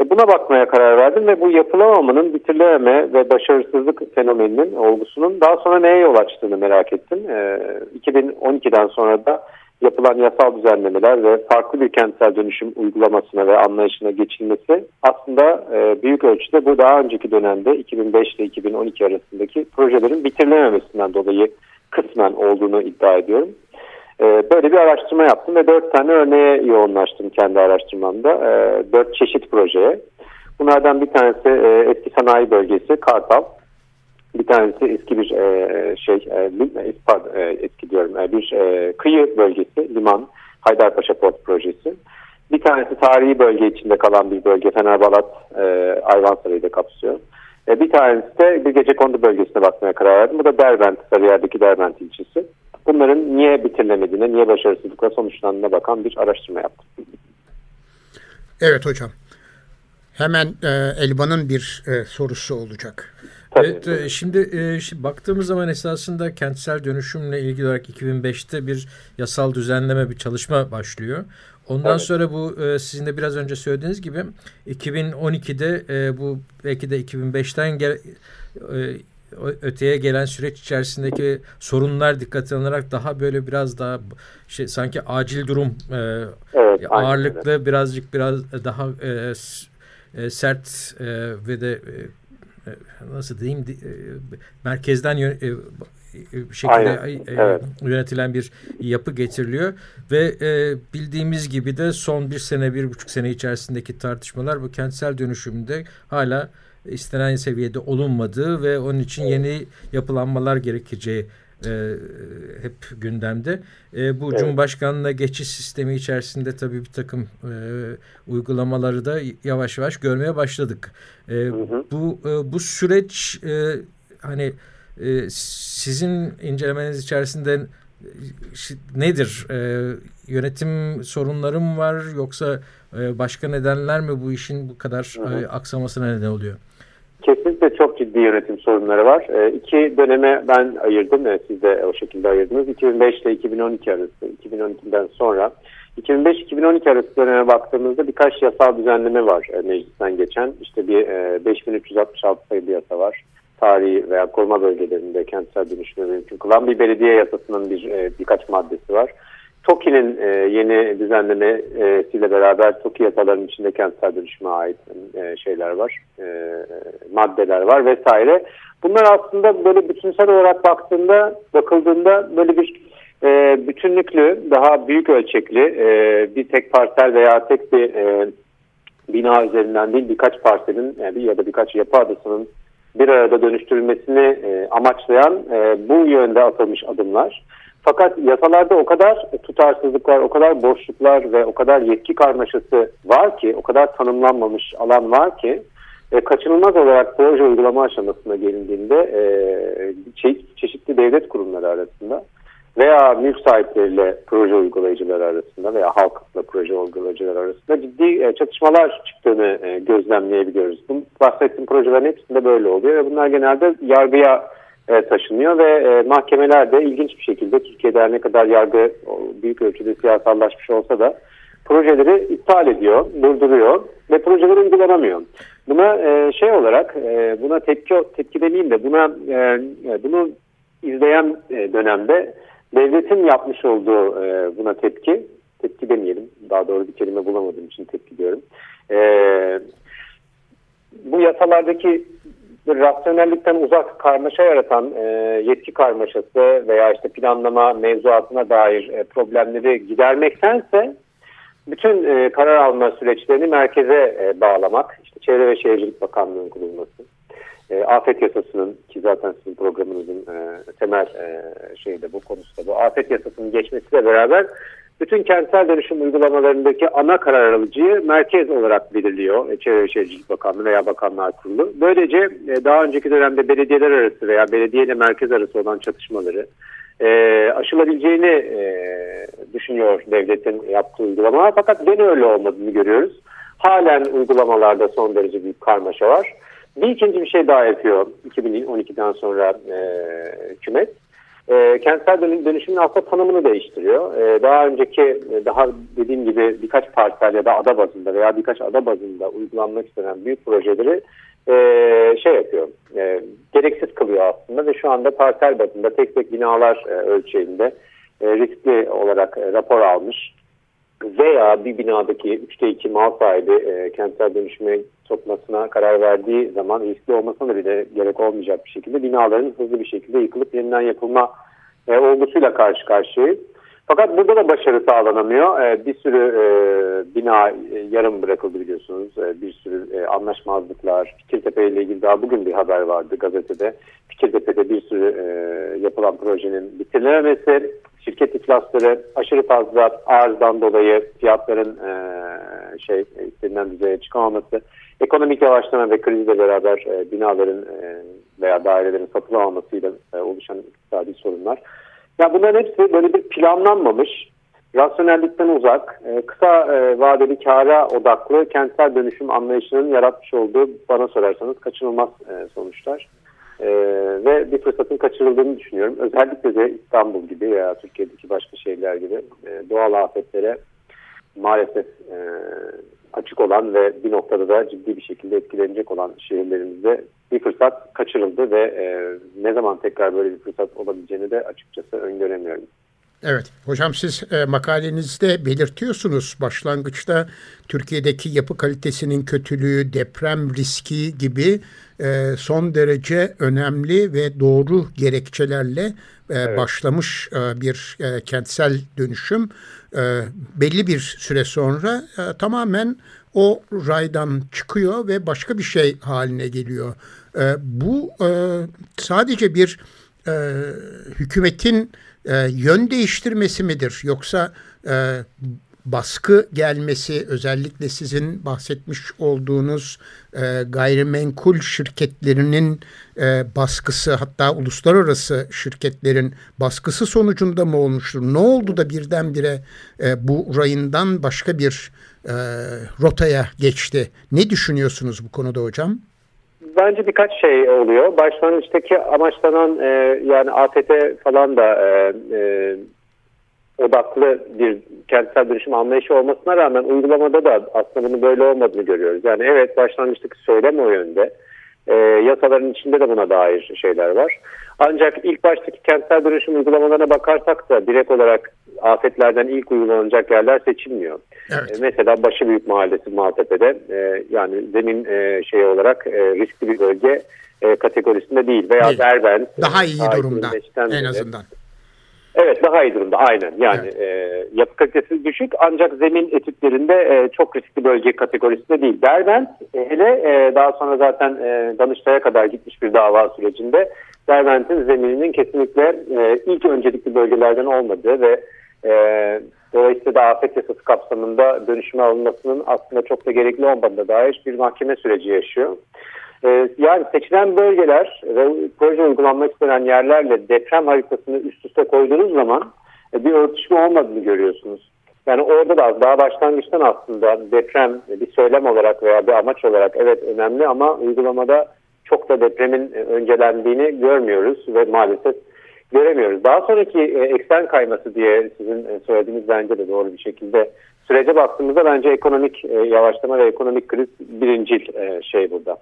E, buna bakmaya karar verdim ve bu yapılamamanın bitirilememe ve başarısızlık fenomeninin olgusunun daha sonra neye yol açtığını merak ettim. E, 2012'den sonra da yapılan yasal düzenlemeler ve farklı bir kentsel dönüşüm uygulamasına ve anlayışına geçilmesi aslında e, büyük ölçüde bu daha önceki dönemde 2005 ile 2012 arasındaki projelerin bitirilememesinden dolayı kısmen olduğunu iddia ediyorum. E, böyle bir araştırma yaptım ve dört tane örneğe yoğunlaştım kendi araştırmamda. E, dört çeşit projeye. Bunlardan bir tanesi e, eski sanayi bölgesi Kartal. Bir tanesi eski bir e, şey, e, pardon, eski diyorum, bir kıyı bölgesi, liman, Haydarpaşa Port Projesi. Bir tanesi tarihi bölge içinde kalan bir bölge, Fenerbalat, Ayvansaray'ı da kapsıyor. Bir tanesi de bir gece kondu bölgesine bakmaya karar verdim. Bu da Derbent, Sarıyer'deki Derbent ilçesi. Bunların niye bitirilemediğine, niye başarısızlıkla sonuçlandığına bakan bir araştırma yaptım. Evet hocam. Hemen e, Elvan'ın bir e, sorusu olacak. Evet, e, şimdi, e, şimdi baktığımız zaman esasında kentsel dönüşümle ilgili olarak 2005'te bir yasal düzenleme bir çalışma başlıyor. Ondan evet. sonra bu e, sizin de biraz önce söylediğiniz gibi 2012'de e, bu belki de 2005'ten gel, e, öteye gelen süreç içerisindeki sorunlar dikkate alınarak daha böyle biraz daha şey sanki acil durum e, evet, ağırlıklı aynen. birazcık biraz daha e, e, sert e, ve de e, e, nasıl diyeyim e, merkezden e, şekilde Aynen. evet. yönetilen bir yapı getiriliyor ve bildiğimiz gibi de son bir sene bir buçuk sene içerisindeki tartışmalar bu kentsel dönüşümde hala istenen seviyede olunmadığı ve onun için yeni yapılanmalar gerekeceği e, hep gündemde. E, bu evet. Cumhurbaşkanlığı geçiş sistemi içerisinde tabii bir takım e, uygulamaları da yavaş yavaş görmeye başladık. E, hı hı. Bu e, bu süreç e, hani e, sizin incelemeniz içerisinde e, nedir? E, yönetim sorunları mı var yoksa e, başka nedenler mi bu işin bu kadar hı hı. E, aksamasına neden oluyor? Kesinlikle çok ciddi yönetim sorunları var. E, iki döneme ben ayırdım. E, siz de o şekilde ayırdınız. 2005 ile 2012 arası. 2012'den sonra. 2005-2012 arası döneme baktığımızda birkaç yasal düzenleme var e, meclisten geçen. İşte bir e, 5366 sayılı yasa var. tarihi veya koruma bölgelerinde kentsel dönüşümü mümkün kılan bir belediye yasasının bir e, birkaç maddesi var. TOKİ'nin e, yeni düzenlemesiyle beraber TOKİ yasalarının içinde kentsel dönüşüme ait e, şeyler var, e, maddeler var vesaire. Bunlar aslında böyle bütünsel olarak baktığında, bakıldığında böyle bir e, bütünlüklü, daha büyük ölçekli e, bir tek parsel veya tek bir e, bina üzerinden değil birkaç parselin bir ya da birkaç yapı adasının bir arada dönüştürülmesini e, amaçlayan e, bu yönde atılmış adımlar. Fakat yasalarda o kadar tutarsızlıklar, o kadar boşluklar ve o kadar yetki karmaşası var ki, o kadar tanımlanmamış alan var ki e, kaçınılmaz olarak proje uygulama aşamasına gelindiğinde e, çe çeşitli devlet kurumları arasında veya mülk sahipleriyle proje uygulayıcıları arasında veya halkla proje uygulayıcıları arasında ciddi e, çatışmalar çıktığını e, gözlemleyebiliyoruz. Bu bahsettiğim projelerin hepsinde böyle oluyor ve bunlar genelde yargıya e, taşınıyor ve e, mahkemeler de ilginç bir şekilde Türkiye'de ne kadar yargı büyük ölçüde siyasallaşmış olsa da projeleri iptal ediyor, durduruyor ve projeler uygulanamıyor. Buna e, şey olarak e, buna tepki tepki demeyeyim de buna bunu izleyen dönemde devletin yapmış olduğu buna tepki tepki demeyelim daha doğru bir kelime bulamadığım için tepki diyorum. Bu yasalardaki rasyonellikten uzak karmaşa yaratan e, yetki karmaşası veya işte planlama mevzuatına dair e, problemleri gidermektense bütün e, karar alma süreçlerini merkeze e, bağlamak, işte Çevre ve Şehircilik Bakanlığı'nın kurulması, e, afet yasasının ki zaten sizin programınızın e, temel e, şeyi de bu konusu bu afet yasasının geçmesiyle beraber bütün kentsel dönüşüm uygulamalarındaki ana karar alıcıyı merkez olarak belirliyor Çevre Şehircilik Bakanlığı veya Bakanlar Kurulu. Böylece e, daha önceki dönemde belediyeler arası veya belediye ile merkez arası olan çatışmaları e, aşılabileceğini e, düşünüyor devletin yaptığı uygulamalar. Fakat gene öyle olmadığını görüyoruz. Halen uygulamalarda son derece büyük karmaşa var. Bir ikinci bir şey daha yapıyor 2012'den sonra e, hükümet e, kentsel dönüşümün aslında tanımını değiştiriyor. E, daha önceki e, daha dediğim gibi birkaç parsel ya da ada bazında veya birkaç ada bazında uygulanmak istenen büyük projeleri e, şey yapıyor. E, gereksiz kılıyor aslında ve şu anda parsel bazında tek tek binalar e, ölçeğinde e, riskli olarak e, rapor almış veya bir binadaki 3'te 2 mal sahibi e, kentsel dönüşüme sokmasına karar verdiği zaman riskli olmasına bile gerek olmayacak bir şekilde binaların hızlı bir şekilde yıkılıp yeniden yapılma e, olgusuyla karşı karşıyayız. Fakat burada da başarı sağlanamıyor. E, bir sürü e, bina e, yarım bırakıldı biliyorsunuz. E, bir sürü e, anlaşmazlıklar. Fikirtepe ile ilgili daha bugün bir haber vardı gazetede. Fikirtepe'de bir sürü e, yapılan projenin bitirilememesi, şirket iflasları, aşırı fazla arzdan dolayı fiyatların e, şey istenilen düzeye çıkamaması, ekonomik yavaşlama ve krizle beraber e, binaların e, veya dairelerin satılamamasıyla e, oluşan iktisadi sorunlar. Ya bunların hepsi böyle bir planlanmamış, rasyonellikten uzak, e, kısa e, vadeli kara odaklı kentsel dönüşüm anlayışının yaratmış olduğu bana sorarsanız kaçınılmaz e, sonuçlar. E, ve bir fırsatın kaçırıldığını düşünüyorum. Özellikle de İstanbul gibi veya Türkiye'deki başka şehirler gibi e, doğal afetlere maalesef e, açık olan ve bir noktada da ciddi bir şekilde etkilenecek olan şehirlerimizde bir fırsat kaçırıldı ve e, ne zaman tekrar böyle bir fırsat olabileceğini de açıkçası öngöremiyorum. Evet hocam siz e, makalenizde belirtiyorsunuz başlangıçta Türkiye'deki yapı kalitesinin kötülüğü, deprem riski gibi e, son derece önemli ve doğru gerekçelerle e, evet. başlamış e, bir e, kentsel dönüşüm e, belli bir süre sonra e, tamamen o raydan çıkıyor ve başka bir şey haline geliyor. E, bu e, sadece bir e, hükümetin e, yön değiştirmesi midir yoksa e, baskı gelmesi özellikle sizin bahsetmiş olduğunuz e, gayrimenkul şirketlerinin e, baskısı hatta uluslararası şirketlerin baskısı sonucunda mı olmuştur? Ne oldu da birdenbire e, bu rayından başka bir e, rotaya geçti? Ne düşünüyorsunuz bu konuda hocam? Bence birkaç şey oluyor. Başlangıçtaki amaçlanan e, yani AFT falan da e, e, odaklı bir kentsel dönüşüm anlayışı olmasına rağmen uygulamada da aslında bunun böyle olmadığını görüyoruz. Yani evet başlangıçtaki söylem o yönde. E, yasaların içinde de buna dair şeyler var. Ancak ilk baştaki kentsel dönüşüm uygulamalarına bakarsak da direkt olarak afetlerden ilk uygulanacak yerler seçilmiyor. Evet. E, mesela Başıbüyük Mahallesi Maltepe'de e, yani zemin e, şey olarak e, riskli bir bölge e, kategorisinde değil veya değil. Derbent. Daha iyi durumda en azından. Evet daha iyi durumda aynen yani evet. e, yapı kalitesi düşük ancak zemin etütlerinde e, çok riskli bölge kategorisinde değil. Derbent e, hele e, daha sonra zaten e, Danıştay'a kadar gitmiş bir dava sürecinde Derbent'in zemininin kesinlikle e, ilk öncelikli bölgelerden olmadığı ve e, dolayısıyla da afet yasası kapsamında dönüşüme alınmasının aslında çok da gerekli olmadığına dair bir mahkeme süreci yaşıyor. Ee, yani seçilen bölgeler ve proje uygulanmak istenen yerlerle deprem haritasını üst üste koyduğunuz zaman e, bir örtüşme olmadığını görüyorsunuz. Yani orada da daha başlangıçtan aslında deprem bir söylem olarak veya bir amaç olarak evet önemli ama uygulamada çok da depremin e, öncelendiğini görmüyoruz ve maalesef göremiyoruz. Daha sonraki e, eksen kayması diye sizin söylediğiniz bence de doğru bir şekilde sürece baktığımızda bence ekonomik yavaşlama ve ekonomik kriz birincil şey burada.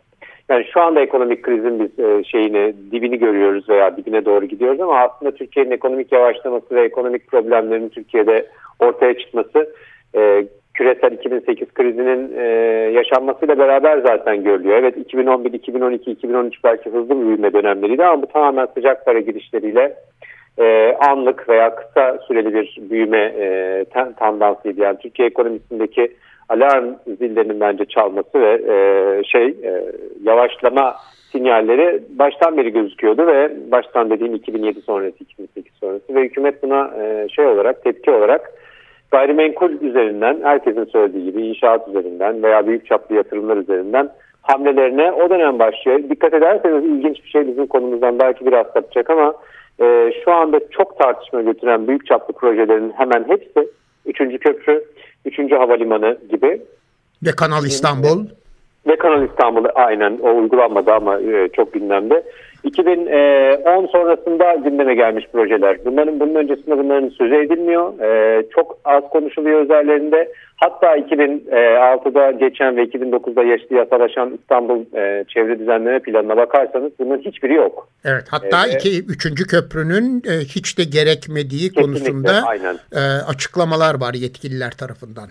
Yani şu anda ekonomik krizin biz e, şeyini dibini görüyoruz veya dibine doğru gidiyoruz ama aslında Türkiye'nin ekonomik yavaşlaması ve ekonomik problemlerin Türkiye'de ortaya çıkması e, küresel 2008 krizinin e, yaşanmasıyla beraber zaten görülüyor. Evet 2011, 2012, 2013 belki hızlı büyüme dönemleriydi ama bu tamamen sıcak para girişleriyle e, anlık veya kısa süreli bir büyüme e, tendansıydı. Yani Türkiye ekonomisindeki alarm zillerinin bence çalması ve e, şey e, yavaşlama sinyalleri baştan beri gözüküyordu ve baştan dediğim 2007 sonrası 2008 sonrası ve hükümet buna e, şey olarak tepki olarak gayrimenkul üzerinden herkesin söylediği gibi inşaat üzerinden veya büyük çaplı yatırımlar üzerinden hamlelerine o dönem başlıyor. Dikkat ederseniz ilginç bir şey bizim konumuzdan belki biraz sapacak ama e, şu anda çok tartışma götüren büyük çaplı projelerin hemen hepsi 3. köprü, 3. havalimanı gibi. Ve Kanal İstanbul. Ve Kanal İstanbul aynen o uygulanmadı ama e, çok gündemde. 2010 e, sonrasında gündeme gelmiş projeler. Bunların bunun öncesinde bunların sözü edilmiyor. E, çok az konuşuluyor üzerlerinde. Hatta 2006'da geçen ve 2009'da yaşlı yasalaşan İstanbul çevre düzenleme planına bakarsanız bunun hiçbiri yok. Evet hatta ee, iki, üçüncü köprünün hiç de gerekmediği konusunda aynen. açıklamalar var yetkililer tarafından.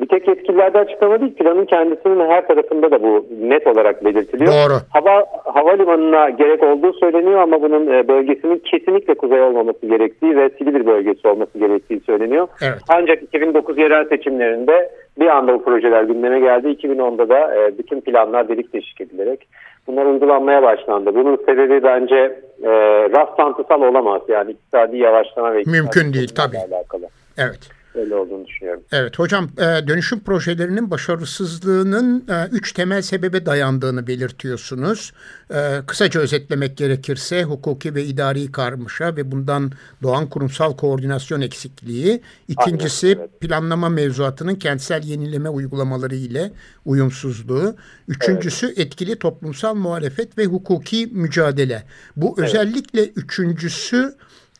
Bir tek yetkililerde açıklama değil, planın kendisinin her tarafında da bu net olarak belirtiliyor. Doğru. Hava havalimanına gerek olduğu söyleniyor ama bunun e, bölgesinin kesinlikle kuzey olmaması gerektiği ve Silivri bölgesi olması gerektiği söyleniyor. Evet. Ancak 2009 yerel seçimlerinde bir anda bu projeler gündeme geldi. 2010'da da e, bütün planlar delik deşik edilerek bunlar uygulanmaya başlandı. Bunun sebebi bence e, rastlantısal olamaz. Yani iktisadi yavaşlama ve mümkün değil tabii. Alakalı. Evet öyle olduğunu düşünüyorum. Evet hocam e, dönüşüm projelerinin başarısızlığının e, üç temel sebebe dayandığını belirtiyorsunuz. E, kısaca özetlemek gerekirse hukuki ve idari karmaşa ve bundan doğan kurumsal koordinasyon eksikliği. İkincisi Aynen, evet. planlama mevzuatının kentsel yenileme uygulamaları ile uyumsuzluğu. Üçüncüsü evet. etkili toplumsal muhalefet ve hukuki mücadele. Bu evet. özellikle üçüncüsü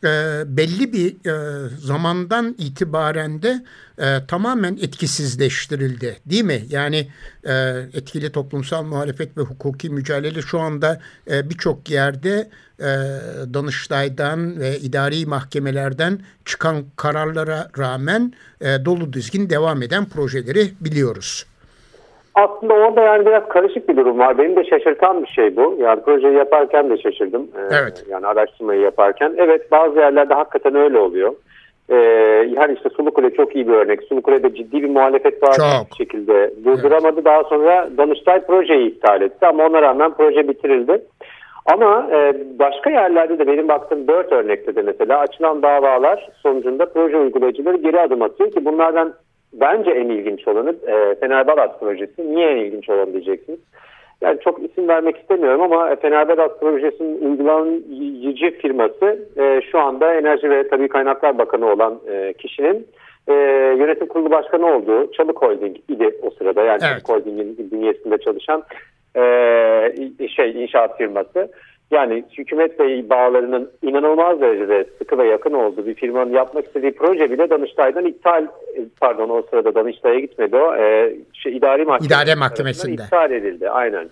e, belli bir e, zamandan itibaren de e, tamamen etkisizleştirildi değil mi? Yani e, etkili toplumsal muhalefet ve hukuki mücadele şu anda e, birçok yerde e, Danıştay'dan ve idari mahkemelerden çıkan kararlara rağmen e, dolu dizgin devam eden projeleri biliyoruz. Aslında orada yani biraz karışık bir durum var. Beni de şaşırtan bir şey bu. Yani projeyi yaparken de şaşırdım. Ee, evet. Yani araştırmayı yaparken. Evet bazı yerlerde hakikaten öyle oluyor. Ee, yani işte Sulukule çok iyi bir örnek. Sulukule'de ciddi bir muhalefet var çok. bir şekilde durduramadı. Evet. Daha sonra Danıştay projeyi iptal etti ama ona rağmen proje bitirildi. Ama e, başka yerlerde de benim baktığım dört örnekte de mesela açılan davalar sonucunda proje uygulayıcıları geri adım atıyor ki bunlardan bence en ilginç olanı e, Fenerbahçe projesi. Niye en ilginç olan diyeceksiniz. Yani çok isim vermek istemiyorum ama Fenerbahçe projesinin uygulayıcı firması e, şu anda Enerji ve Tabii Kaynaklar Bakanı olan e, kişinin e, yönetim kurulu başkanı olduğu Çalık Holding idi o sırada. Yani evet. Çalık Holding'in bünyesinde çalışan e, şey inşaat firması. Yani hükümetle bağlarının inanılmaz derecede sıkı ve yakın olduğu bir firmanın yapmak istediği proje bile Danıştay'dan iptal, pardon o sırada Danıştay'a gitmedi o, e, şey, idari mahkeme mahkemesinde. iptal edildi aynen.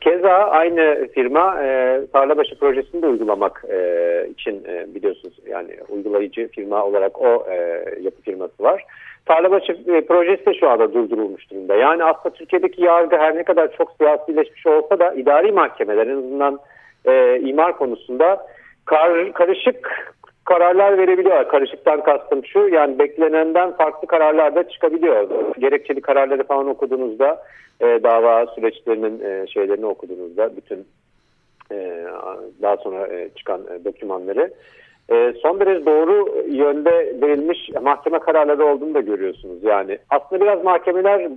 Keza aynı firma e, Tarlabaşı projesini de uygulamak e, için e, biliyorsunuz yani uygulayıcı firma olarak o e, yapı firması var. Tarlabaşı e, projesi de şu anda durdurulmuş durumda. Yani aslında Türkiye'deki yargı her ne kadar çok siyasileşmiş olsa da idari mahkemeler en azından e, imar konusunda kar, karışık kararlar verebiliyor. Karışıktan kastım şu yani beklenenden farklı kararlar da çıkabiliyor. Gerekçeli kararları falan okuduğunuzda e, dava süreçlerinin e, şeylerini okuduğunuzda bütün e, daha sonra e, çıkan e, dokümanları e, son derece doğru yönde verilmiş mahkeme kararları olduğunu da görüyorsunuz. Yani aslında biraz mahkemeler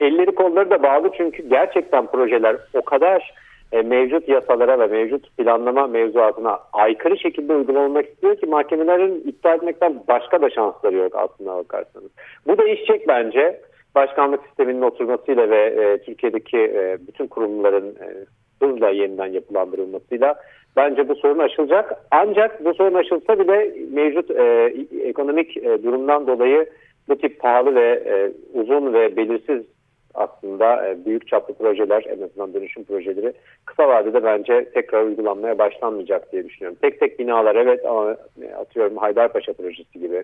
elleri kolları da bağlı çünkü gerçekten projeler o kadar e, mevcut yasalara ve mevcut planlama mevzuatına aykırı şekilde uygulanmak istiyor ki mahkemelerin iptal etmekten başka da şansları yok aslında bakarsanız. Bu değişecek bence başkanlık sisteminin oturmasıyla ve e, Türkiye'deki e, bütün kurumların e, hızla yeniden yapılandırılmasıyla bence bu sorun aşılacak. Ancak bu sorun aşılsa bile mevcut e, ekonomik e, durumdan dolayı bu tip pahalı ve e, uzun ve belirsiz aslında e, büyük çaplı projeler en azından dönüşüm projeleri kısa vadede bence tekrar uygulanmaya başlanmayacak diye düşünüyorum. Tek tek binalar evet ama e, atıyorum Haydarpaşa projesi gibi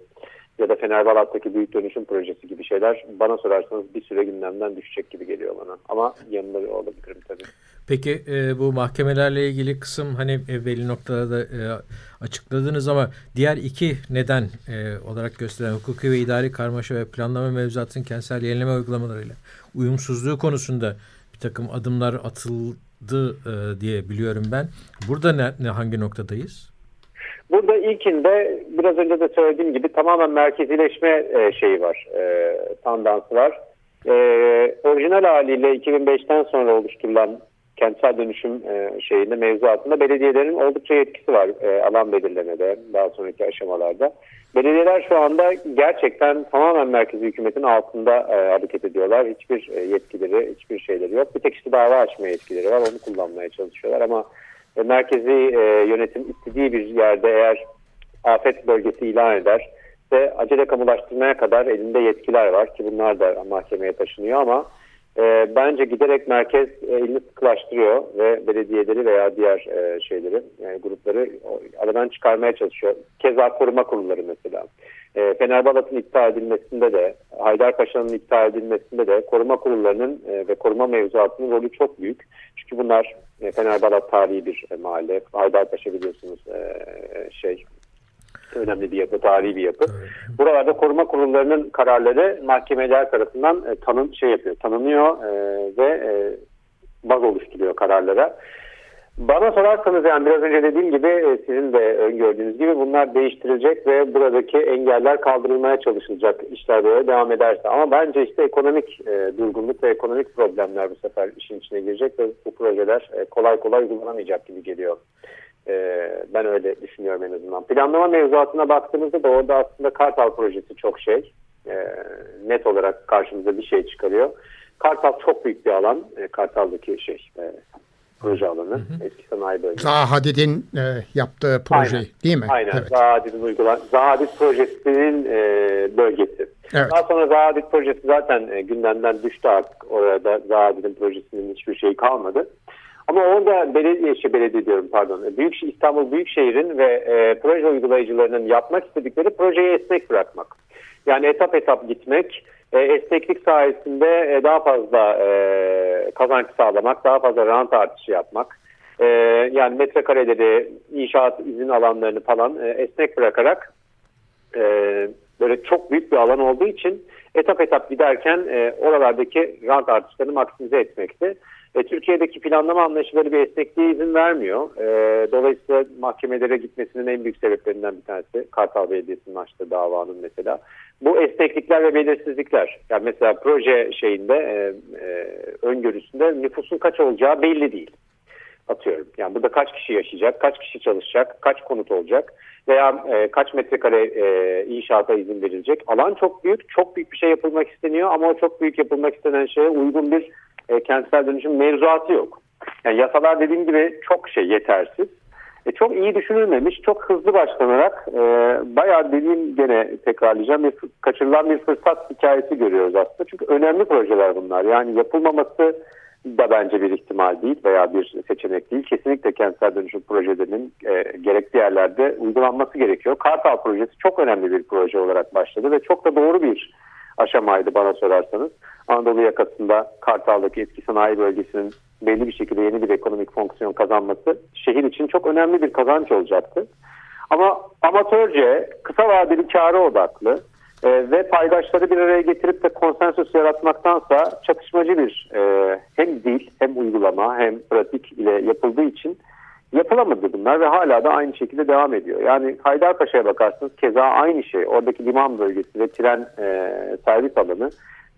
ya da Fenerbahçe'deki büyük dönüşüm projesi gibi şeyler bana sorarsanız bir süre gündemden düşecek gibi geliyor bana. Ama yanında olabilirim tabii. Peki e, bu mahkemelerle ilgili kısım hani e, belli noktalarda e, açıkladınız ama diğer iki neden e, olarak gösteren hukuki ve idari karmaşa ve planlama mevzuatın kentsel yenileme uygulamalarıyla uyumsuzluğu konusunda bir takım adımlar atıldı e, diye biliyorum ben. Burada ne, ne hangi noktadayız? Burada ilkinde biraz önce de söylediğim gibi tamamen merkezileşme e, şeyi var, e, tandansı var. E, orijinal haliyle 2005'ten sonra oluşturulan kentsel dönüşüm e, şeyinde mevzuatında belediyelerin oldukça yetkisi var e, alan belirlemede daha sonraki aşamalarda. Belediyeler şu anda gerçekten tamamen merkezi hükümetin altında e, hareket ediyorlar. Hiçbir e, yetkileri, hiçbir şeyleri yok. Bir tek işte dava açma yetkileri var. Onu kullanmaya çalışıyorlar ama e, merkezi e, yönetim istediği bir yerde eğer afet bölgesi ilan eder ve acele kamulaştırmaya kadar elinde yetkiler var ki bunlar da mahkemeye taşınıyor ama e, bence giderek merkez e, elini sıkılaştırıyor ve belediyeleri veya diğer e, şeyleri yani grupları aradan çıkarmaya çalışıyor. Keza koruma kurulları mesela. E, Fenerbahçe'nin iptal edilmesinde de Haydarpaşa'nın iptal edilmesinde de koruma kurullarının e, ve koruma mevzuatının rolü çok büyük. Çünkü bunlar e, Fenerbahçe tarihi bir e, mahalle. Haydarpaşa biliyorsunuz e, şey önemli bir yapı, tarihi bir yapı. Evet. Buralarda koruma kurullarının kararları mahkemeler tarafından e, tanın şey yapıyor, tanınıyor e, ve e, baz oluşturuyor kararlara. Bana sorarsanız yani biraz önce dediğim gibi e, sizin de öngördüğünüz gibi bunlar değiştirilecek ve buradaki engeller kaldırılmaya çalışılacak işler böyle devam ederse. Ama bence işte ekonomik e, durgunluk ve ekonomik problemler bu sefer işin içine girecek ve bu projeler e, kolay kolay uygulanamayacak gibi geliyor. E, ben öyle düşünüyorum en azından. Planlama mevzuatına baktığımızda da orada aslında Kartal projesi çok şey. E, net olarak karşımıza bir şey çıkarıyor. Kartal çok büyük bir alan. E, Kartal'daki şey e, proje alanı. Hı hı. Eski sanayi bölgesi. Zaha Hadid'in e, yaptığı proje Aynen. değil mi? Aynen. Evet. Zaha Hadid'in uygulan Zaha Hadid projesinin e, bölgesi. Evet. Daha sonra Zaha Hadid projesi zaten e, gündemden düştü artık. Orada Zaha Hadid'in projesinin hiçbir şeyi kalmadı. Ama orada belediye, şey, belediye diyorum pardon, Büyük İstanbul Büyükşehir'in ve e, proje uygulayıcılarının yapmak istedikleri projeyi esnek bırakmak. Yani etap etap gitmek, e, esneklik sayesinde e, daha fazla e, kazanç sağlamak, daha fazla rant artışı yapmak. E, yani metrekareleri, inşaat izin alanlarını falan e, esnek bırakarak e, böyle çok büyük bir alan olduğu için etap etap giderken e, oralardaki rant artışlarını maksimize etmekti. E, Türkiye'deki planlama anlayışları bir esnekliğe izin vermiyor. E, dolayısıyla mahkemelere gitmesinin en büyük sebeplerinden bir tanesi Kartal Belediyesi'nin açtığı davanın mesela. Bu esneklikler ve belirsizlikler. Yani mesela proje şeyinde e, e, öngörüsünde nüfusun kaç olacağı belli değil. Atıyorum. Yani burada kaç kişi yaşayacak, kaç kişi çalışacak, kaç konut olacak veya e, kaç metrekare e, inşaata izin verilecek. Alan çok büyük, çok büyük bir şey yapılmak isteniyor ama o çok büyük yapılmak istenen şeye uygun bir e, kentsel dönüşüm mevzuatı yok. Yani yasalar dediğim gibi çok şey yetersiz. E, çok iyi düşünülmemiş, çok hızlı başlanarak e, bayağı dediğim gene tekrarlayacağım bir kaçırılan bir fırsat hikayesi görüyoruz aslında. Çünkü önemli projeler bunlar. Yani yapılmaması da bence bir ihtimal değil veya bir seçenek değil. Kesinlikle kentsel dönüşüm projelerinin e, gerekli yerlerde uygulanması gerekiyor. Kartal projesi çok önemli bir proje olarak başladı ve çok da doğru bir aşamaydı bana sorarsanız. Anadolu yakasında Kartal'daki eski sanayi bölgesinin belli bir şekilde yeni bir ekonomik fonksiyon kazanması şehir için çok önemli bir kazanç olacaktı. Ama amatörce, kısa vadeli karı odaklı e, ve paydaşları bir araya getirip de konsensus yaratmaktansa çatışmacı bir e, hem dil hem uygulama hem pratik ile yapıldığı için yapılamadı bunlar ve hala da aynı şekilde devam ediyor. Yani Haydarpaşa'ya bakarsınız keza aynı şey. Oradaki liman bölgesi ve tren e, servis alanı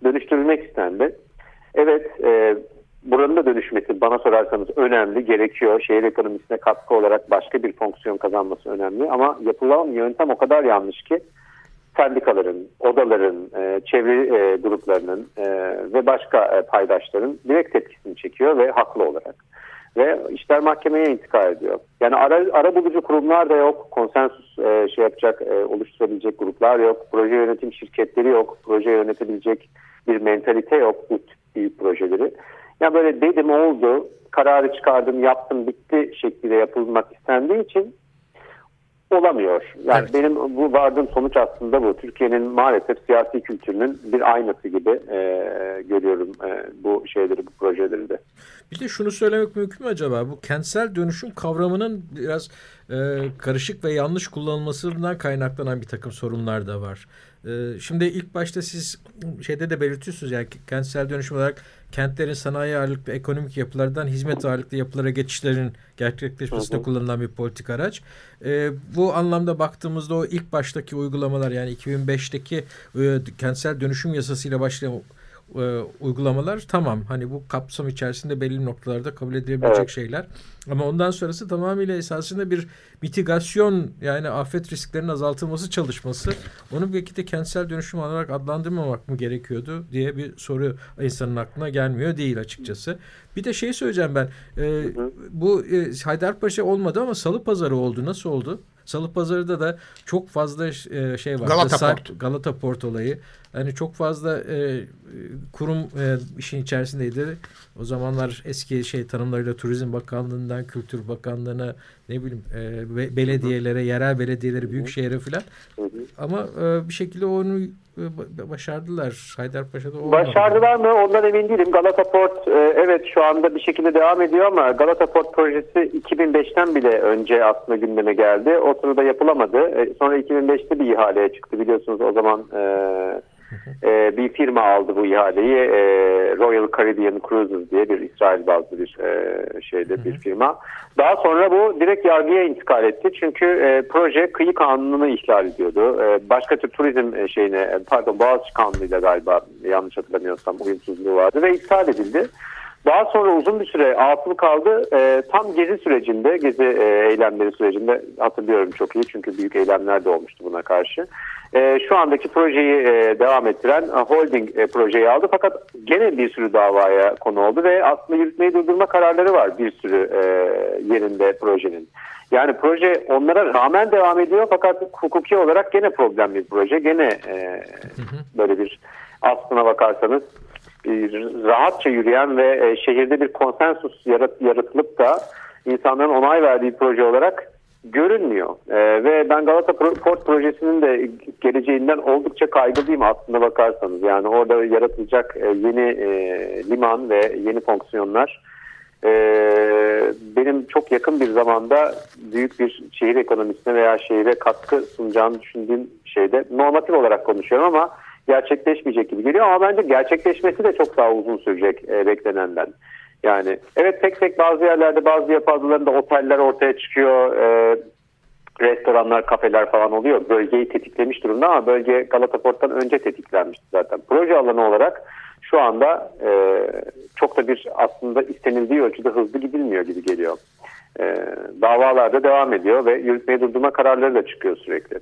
dönüştürülmek istendi. Evet e, buranın da dönüşmesi bana sorarsanız önemli, gerekiyor. Şehir ekonomisine katkı olarak başka bir fonksiyon kazanması önemli. Ama yapılan yöntem o kadar yanlış ki sendikaların, odaların, e, çevre e, gruplarının e, ve başka e, paydaşların direkt tepkisini çekiyor ve haklı olarak. Ve işler mahkemeye intikal ediyor. Yani ara, ara bulucu kurumlar da yok, konsensus e, şey yapacak, e, oluşturabilecek gruplar yok, proje yönetim şirketleri yok, proje yönetebilecek bir mentalite yok bu büyük projeleri. Yani böyle dedim oldu, kararı çıkardım, yaptım, bitti şekilde yapılmak istendiği için olamıyor. Yani evet. benim bu vardığım sonuç aslında bu. Türkiye'nin maalesef siyasi kültürünün bir aynası gibi e, görüyorum e, bu şeyleri, bu projeleri de. Bir de şunu söylemek mümkün mü acaba? Bu kentsel dönüşüm kavramının biraz e, karışık ve yanlış kullanılmasından kaynaklanan bir takım sorunlar da var. E, şimdi ilk başta siz şeyde de belirtiyorsunuz yani kentsel dönüşüm olarak kentlerin sanayi ağırlıklı ekonomik yapılardan hizmet ağırlıklı yapılara geçişlerin gerçekleşmesinde kullanılan bir politik araç. E, bu anlamda baktığımızda o ilk baştaki uygulamalar yani 2005'teki e, kentsel dönüşüm yasasıyla başlayan e, uygulamalar tamam hani bu kapsam içerisinde belli noktalarda kabul edilebilecek evet. şeyler ama ondan sonrası tamamıyla esasında bir mitigasyon yani afet risklerinin azaltılması çalışması onu belki de kentsel dönüşüm olarak adlandırmamak mı gerekiyordu diye bir soru insanın aklına gelmiyor değil açıkçası. Bir de şey söyleyeceğim ben e, bu e, Haydarpaşa olmadı ama Salı Pazarı oldu nasıl oldu? Salı Pazarı'da da çok fazla e, şey var. Galata Port. Galata Port olayı. Hani çok fazla e, kurum e, işin içerisindeydi. O zamanlar eski şey tanımlarıyla Turizm Bakanlığı'ndan Kültür Bakanlığı'na ne bileyim e, belediyelere, yerel belediyeleri, büyük şehre filan. Ama e, bir şekilde onu e, başardılar. Haydarpaşa'da olmadı. Başardılar mı? Ondan emin değilim. Galata Port e, evet şu anda bir şekilde devam ediyor ama Galata Port projesi 2005'ten bile önce aslında gündeme geldi. O sırada yapılamadı. E, sonra 2005'te bir ihaleye çıktı biliyorsunuz o zaman e, bir firma aldı bu ihaleyi. E, Royal Caribbean Cruises diye bir İsrail bazlı bir e, şeyde bir firma. Daha sonra bu direkt yargıya intikal etti. Çünkü e, proje kıyı kanununu ihlal ediyordu. E, başka tür turizm e, şeyine pardon Boğaziçi kanunuyla galiba yanlış hatırlamıyorsam uyumsuzluğu vardı ve iptal edildi. Daha sonra uzun bir süre atıl kaldı. E, tam gezi sürecinde, gezi e, eylemleri sürecinde hatırlıyorum çok iyi çünkü büyük eylemler de olmuştu buna karşı. E, şu andaki projeyi e, devam ettiren e, holding e, projeyi aldı fakat gene bir sürü davaya konu oldu ve aslında yürütmeyi durdurma kararları var bir sürü e, yerinde projenin. Yani proje onlara rağmen devam ediyor fakat hukuki olarak gene problem bir proje. Gene e, böyle bir aslına bakarsanız rahatça yürüyen ve e, şehirde bir konsensus yarat, yaratılıp da insanların onay verdiği proje olarak görünmüyor. E, ve ben Galata Port projesinin de geleceğinden oldukça kaygılıyım aslında bakarsanız. Yani orada yaratılacak e, yeni e, liman ve yeni fonksiyonlar e, benim çok yakın bir zamanda büyük bir şehir ekonomisine veya şehire katkı sunacağını düşündüğüm şeyde normatif olarak konuşuyorum ama gerçekleşmeyecek gibi geliyor ama bence gerçekleşmesi de çok daha uzun sürecek e, beklenenden. Yani evet tek tek bazı yerlerde bazı yapı adalarında oteller ortaya çıkıyor. E, restoranlar, kafeler falan oluyor. Bölgeyi tetiklemiş durumda ama bölge Galata Port'tan önce tetiklenmişti zaten. Proje alanı olarak şu anda e, çok da bir aslında istenildiği ölçüde hızlı gidilmiyor gibi geliyor. E, davalar da devam ediyor ve yürütmeyi durdurma kararları da çıkıyor sürekli.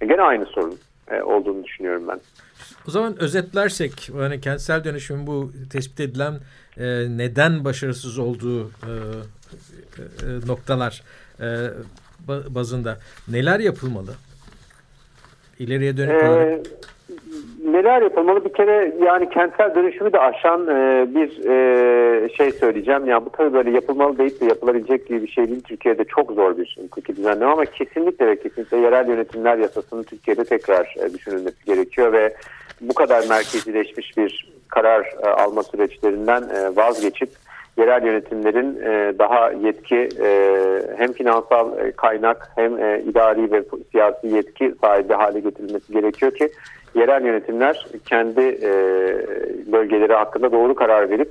E, gene aynı sorun e, olduğunu düşünüyorum ben. O zaman özetlersek yani kentsel dönüşümün bu tespit edilen e, neden başarısız olduğu e, e, noktalar e, bazında neler yapılmalı? İleriye dönük ee, olarak. neler yapılmalı? Bir kere yani kentsel dönüşümü de aşan e, bir e, şey söyleyeceğim. Yani bu tabii böyle yapılmalı deyip de yapılabilecek gibi bir şey değil. Türkiye'de çok zor bir hukuki düzenleme ama kesinlikle ve kesinlikle yerel yönetimler yasasının Türkiye'de tekrar e, düşünülmesi gerekiyor ve bu kadar merkezileşmiş bir karar e, alma süreçlerinden e, vazgeçip yerel yönetimlerin e, daha yetki e, hem finansal e, kaynak hem e, idari ve siyasi yetki sahibi hale getirilmesi gerekiyor ki yerel yönetimler kendi e, bölgeleri hakkında doğru karar verip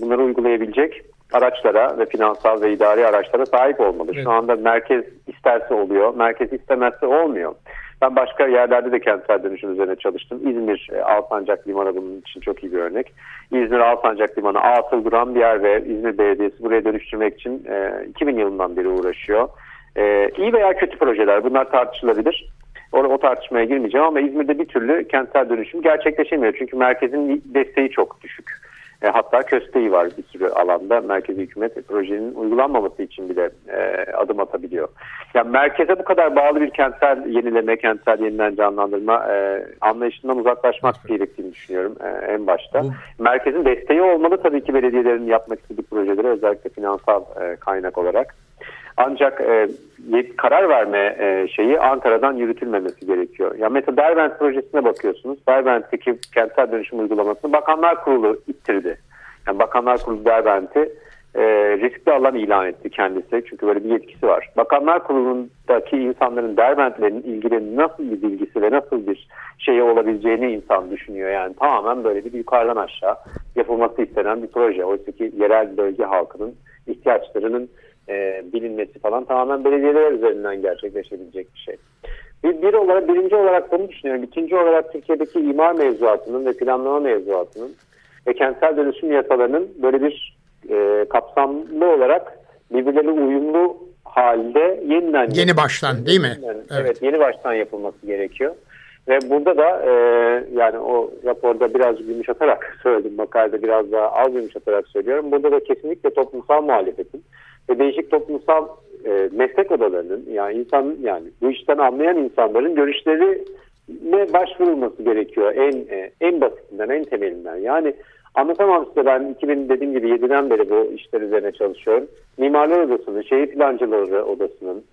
bunları uygulayabilecek araçlara ve finansal ve idari araçlara sahip olmalı. Evet. Şu anda merkez isterse oluyor, merkez istemezse olmuyor. Ben başka yerlerde de kentsel dönüşüm üzerine çalıştım. İzmir e, Alsancak Limanı bunun için çok iyi bir örnek. İzmir Alsancak Limanı atıl duran bir yer ve İzmir Belediyesi buraya dönüştürmek için e, 2000 yılından beri uğraşıyor. E, iyi veya kötü projeler bunlar tartışılabilir. O tartışmaya girmeyeceğim ama İzmir'de bir türlü kentsel dönüşüm gerçekleşemiyor. Çünkü merkezin desteği çok düşük. E, hatta kösteği var bir sürü alanda. Merkezi hükümet projenin uygulanmaması için bile e, adım atabiliyor. Yani merkeze bu kadar bağlı bir kentsel yenileme, kentsel yeniden canlandırma e, anlayışından uzaklaşmak gerektiğini düşünüyorum e, en başta. Bu... Merkezin desteği olmalı tabii ki belediyelerin yapmak istediği projelere özellikle finansal e, kaynak olarak. Ancak e, karar verme e, şeyi Ankara'dan yürütülmemesi gerekiyor. Ya mesela Derbent projesine bakıyorsunuz. Derbent'teki kentsel dönüşüm uygulamasını Bakanlar Kurulu ittirdi. Yani Bakanlar Kurulu Derbent'i e, riskli alan ilan etti kendisi. Çünkü böyle bir yetkisi var. Bakanlar Kurulu'ndaki insanların Derbent'lerin ilgili nasıl bir bilgisi ve nasıl bir şeye olabileceğini insan düşünüyor. Yani tamamen böyle bir yukarıdan aşağı yapılması istenen bir proje. Oysa ki yerel bölge halkının ihtiyaçlarının e, bilinmesi falan tamamen belediyeler üzerinden gerçekleşebilecek bir şey. Bir, bir olarak, birinci olarak bunu düşünüyorum. İkinci olarak Türkiye'deki imar mevzuatının ve planlama mevzuatının ve kentsel dönüşüm yasalarının böyle bir e, kapsamlı olarak birbirlerine uyumlu halde yeniden yeni baştan değil mi? evet. evet yeni baştan yapılması gerekiyor. Ve burada da e, yani o raporda biraz yumuşatarak söyledim makalede biraz daha az yumuşatarak söylüyorum. Burada da kesinlikle toplumsal muhalefetin ve değişik toplumsal e, meslek odalarının yani insan yani bu işten anlayan insanların görüşleri ne başvurulması gerekiyor en e, en basitinden en temelinden. Yani anlatamam size ben 2000 dediğim gibi 7'den beri bu işler üzerine çalışıyorum. Mimarlar Odası'nın, şehir plancıları odasının,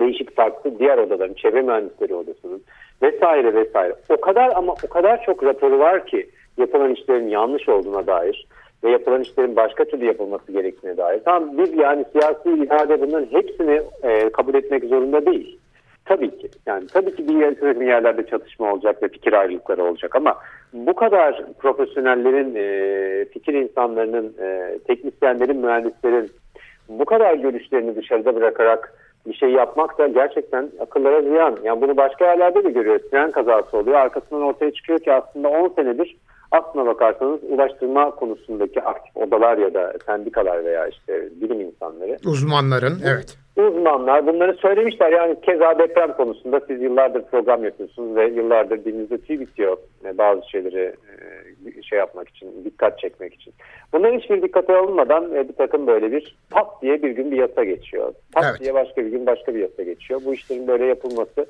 değişik farklı diğer odaların, çevre mühendisleri odasının vesaire vesaire. O kadar ama o kadar çok raporu var ki yapılan işlerin yanlış olduğuna dair ve yapılan işlerin başka türlü yapılması gerektiğine dair. Tam bir yani siyasi irade bunların hepsini e, kabul etmek zorunda değil. Tabii ki. Yani tabii ki bir, bir yerlerde çatışma olacak ve fikir ayrılıkları olacak ama bu kadar profesyonellerin, e, fikir insanlarının, e, teknisyenlerin, mühendislerin bu kadar görüşlerini dışarıda bırakarak bir şey yapmak da gerçekten akıllara ziyan. Yani bunu başka yerlerde de görüyoruz. Tren kazası oluyor. Arkasından ortaya çıkıyor ki aslında 10 senedir aslına bakarsanız ulaştırma konusundaki aktif odalar ya da sendikalar veya işte bilim insanları. Uzmanların evet. Uzmanlar bunları söylemişler. Yani keza deprem konusunda siz yıllardır program yapıyorsunuz ve yıllardır dilinizde tüy bitiyor bazı şeyleri e, şey yapmak için, dikkat çekmek için. Bunların hiçbir dikkate alınmadan e, bir takım böyle bir pat diye bir gün bir yasa geçiyor. Pat evet. diye başka bir gün başka bir yasa geçiyor. Bu işlerin böyle yapılması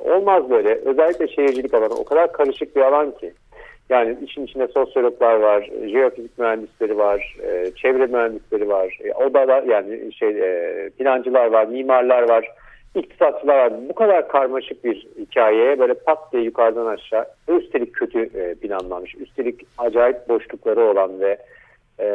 olmaz böyle. Özellikle şehircilik alanı o kadar karışık bir alan ki. Yani işin içinde sosyologlar var, jeofizik mühendisleri var, e, çevre mühendisleri var, e, odalar yani şey e, plancılar var, mimarlar var, iktisatçılar var. Bu kadar karmaşık bir hikayeye böyle pat diye yukarıdan aşağı üstelik kötü e, planlanmış, üstelik acayip boşlukları olan ve e,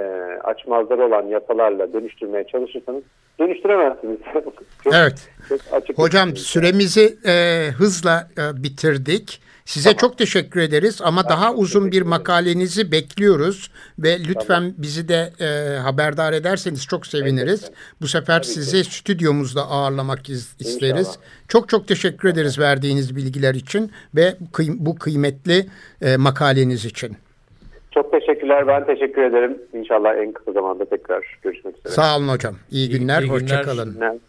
açmazları olan yasalarla dönüştürmeye çalışırsanız dönüştüremezsiniz. çok, evet. Çok açık Hocam süremizi e, hızla e, bitirdik. Size tamam. çok teşekkür ederiz ama ben daha uzun bir makalenizi bekliyoruz ve lütfen tamam. bizi de e, haberdar ederseniz çok seviniriz. Evet, Bu sefer Tabii sizi ki. stüdyomuzda ağırlamak isteriz. İnşallah. Çok çok teşekkür ederiz verdiğiniz bilgiler için ve bu kıymetli e, makaleniz için. Çok teşekkürler. Ben teşekkür ederim. İnşallah en kısa zamanda tekrar görüşmek üzere. Sağ olun hocam. İyi günler. İyi, iyi Hoşçakalın.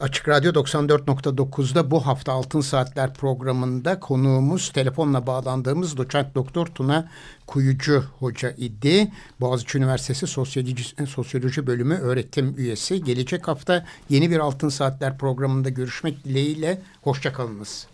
Açık Radyo 94.9'da bu hafta Altın Saatler programında konuğumuz telefonla bağlandığımız doçent doktor Tuna Kuyucu Hoca idi. Boğaziçi Üniversitesi Sosyoloji, Sosyoloji Bölümü öğretim üyesi. Gelecek hafta yeni bir Altın Saatler programında görüşmek dileğiyle. Hoşçakalınız.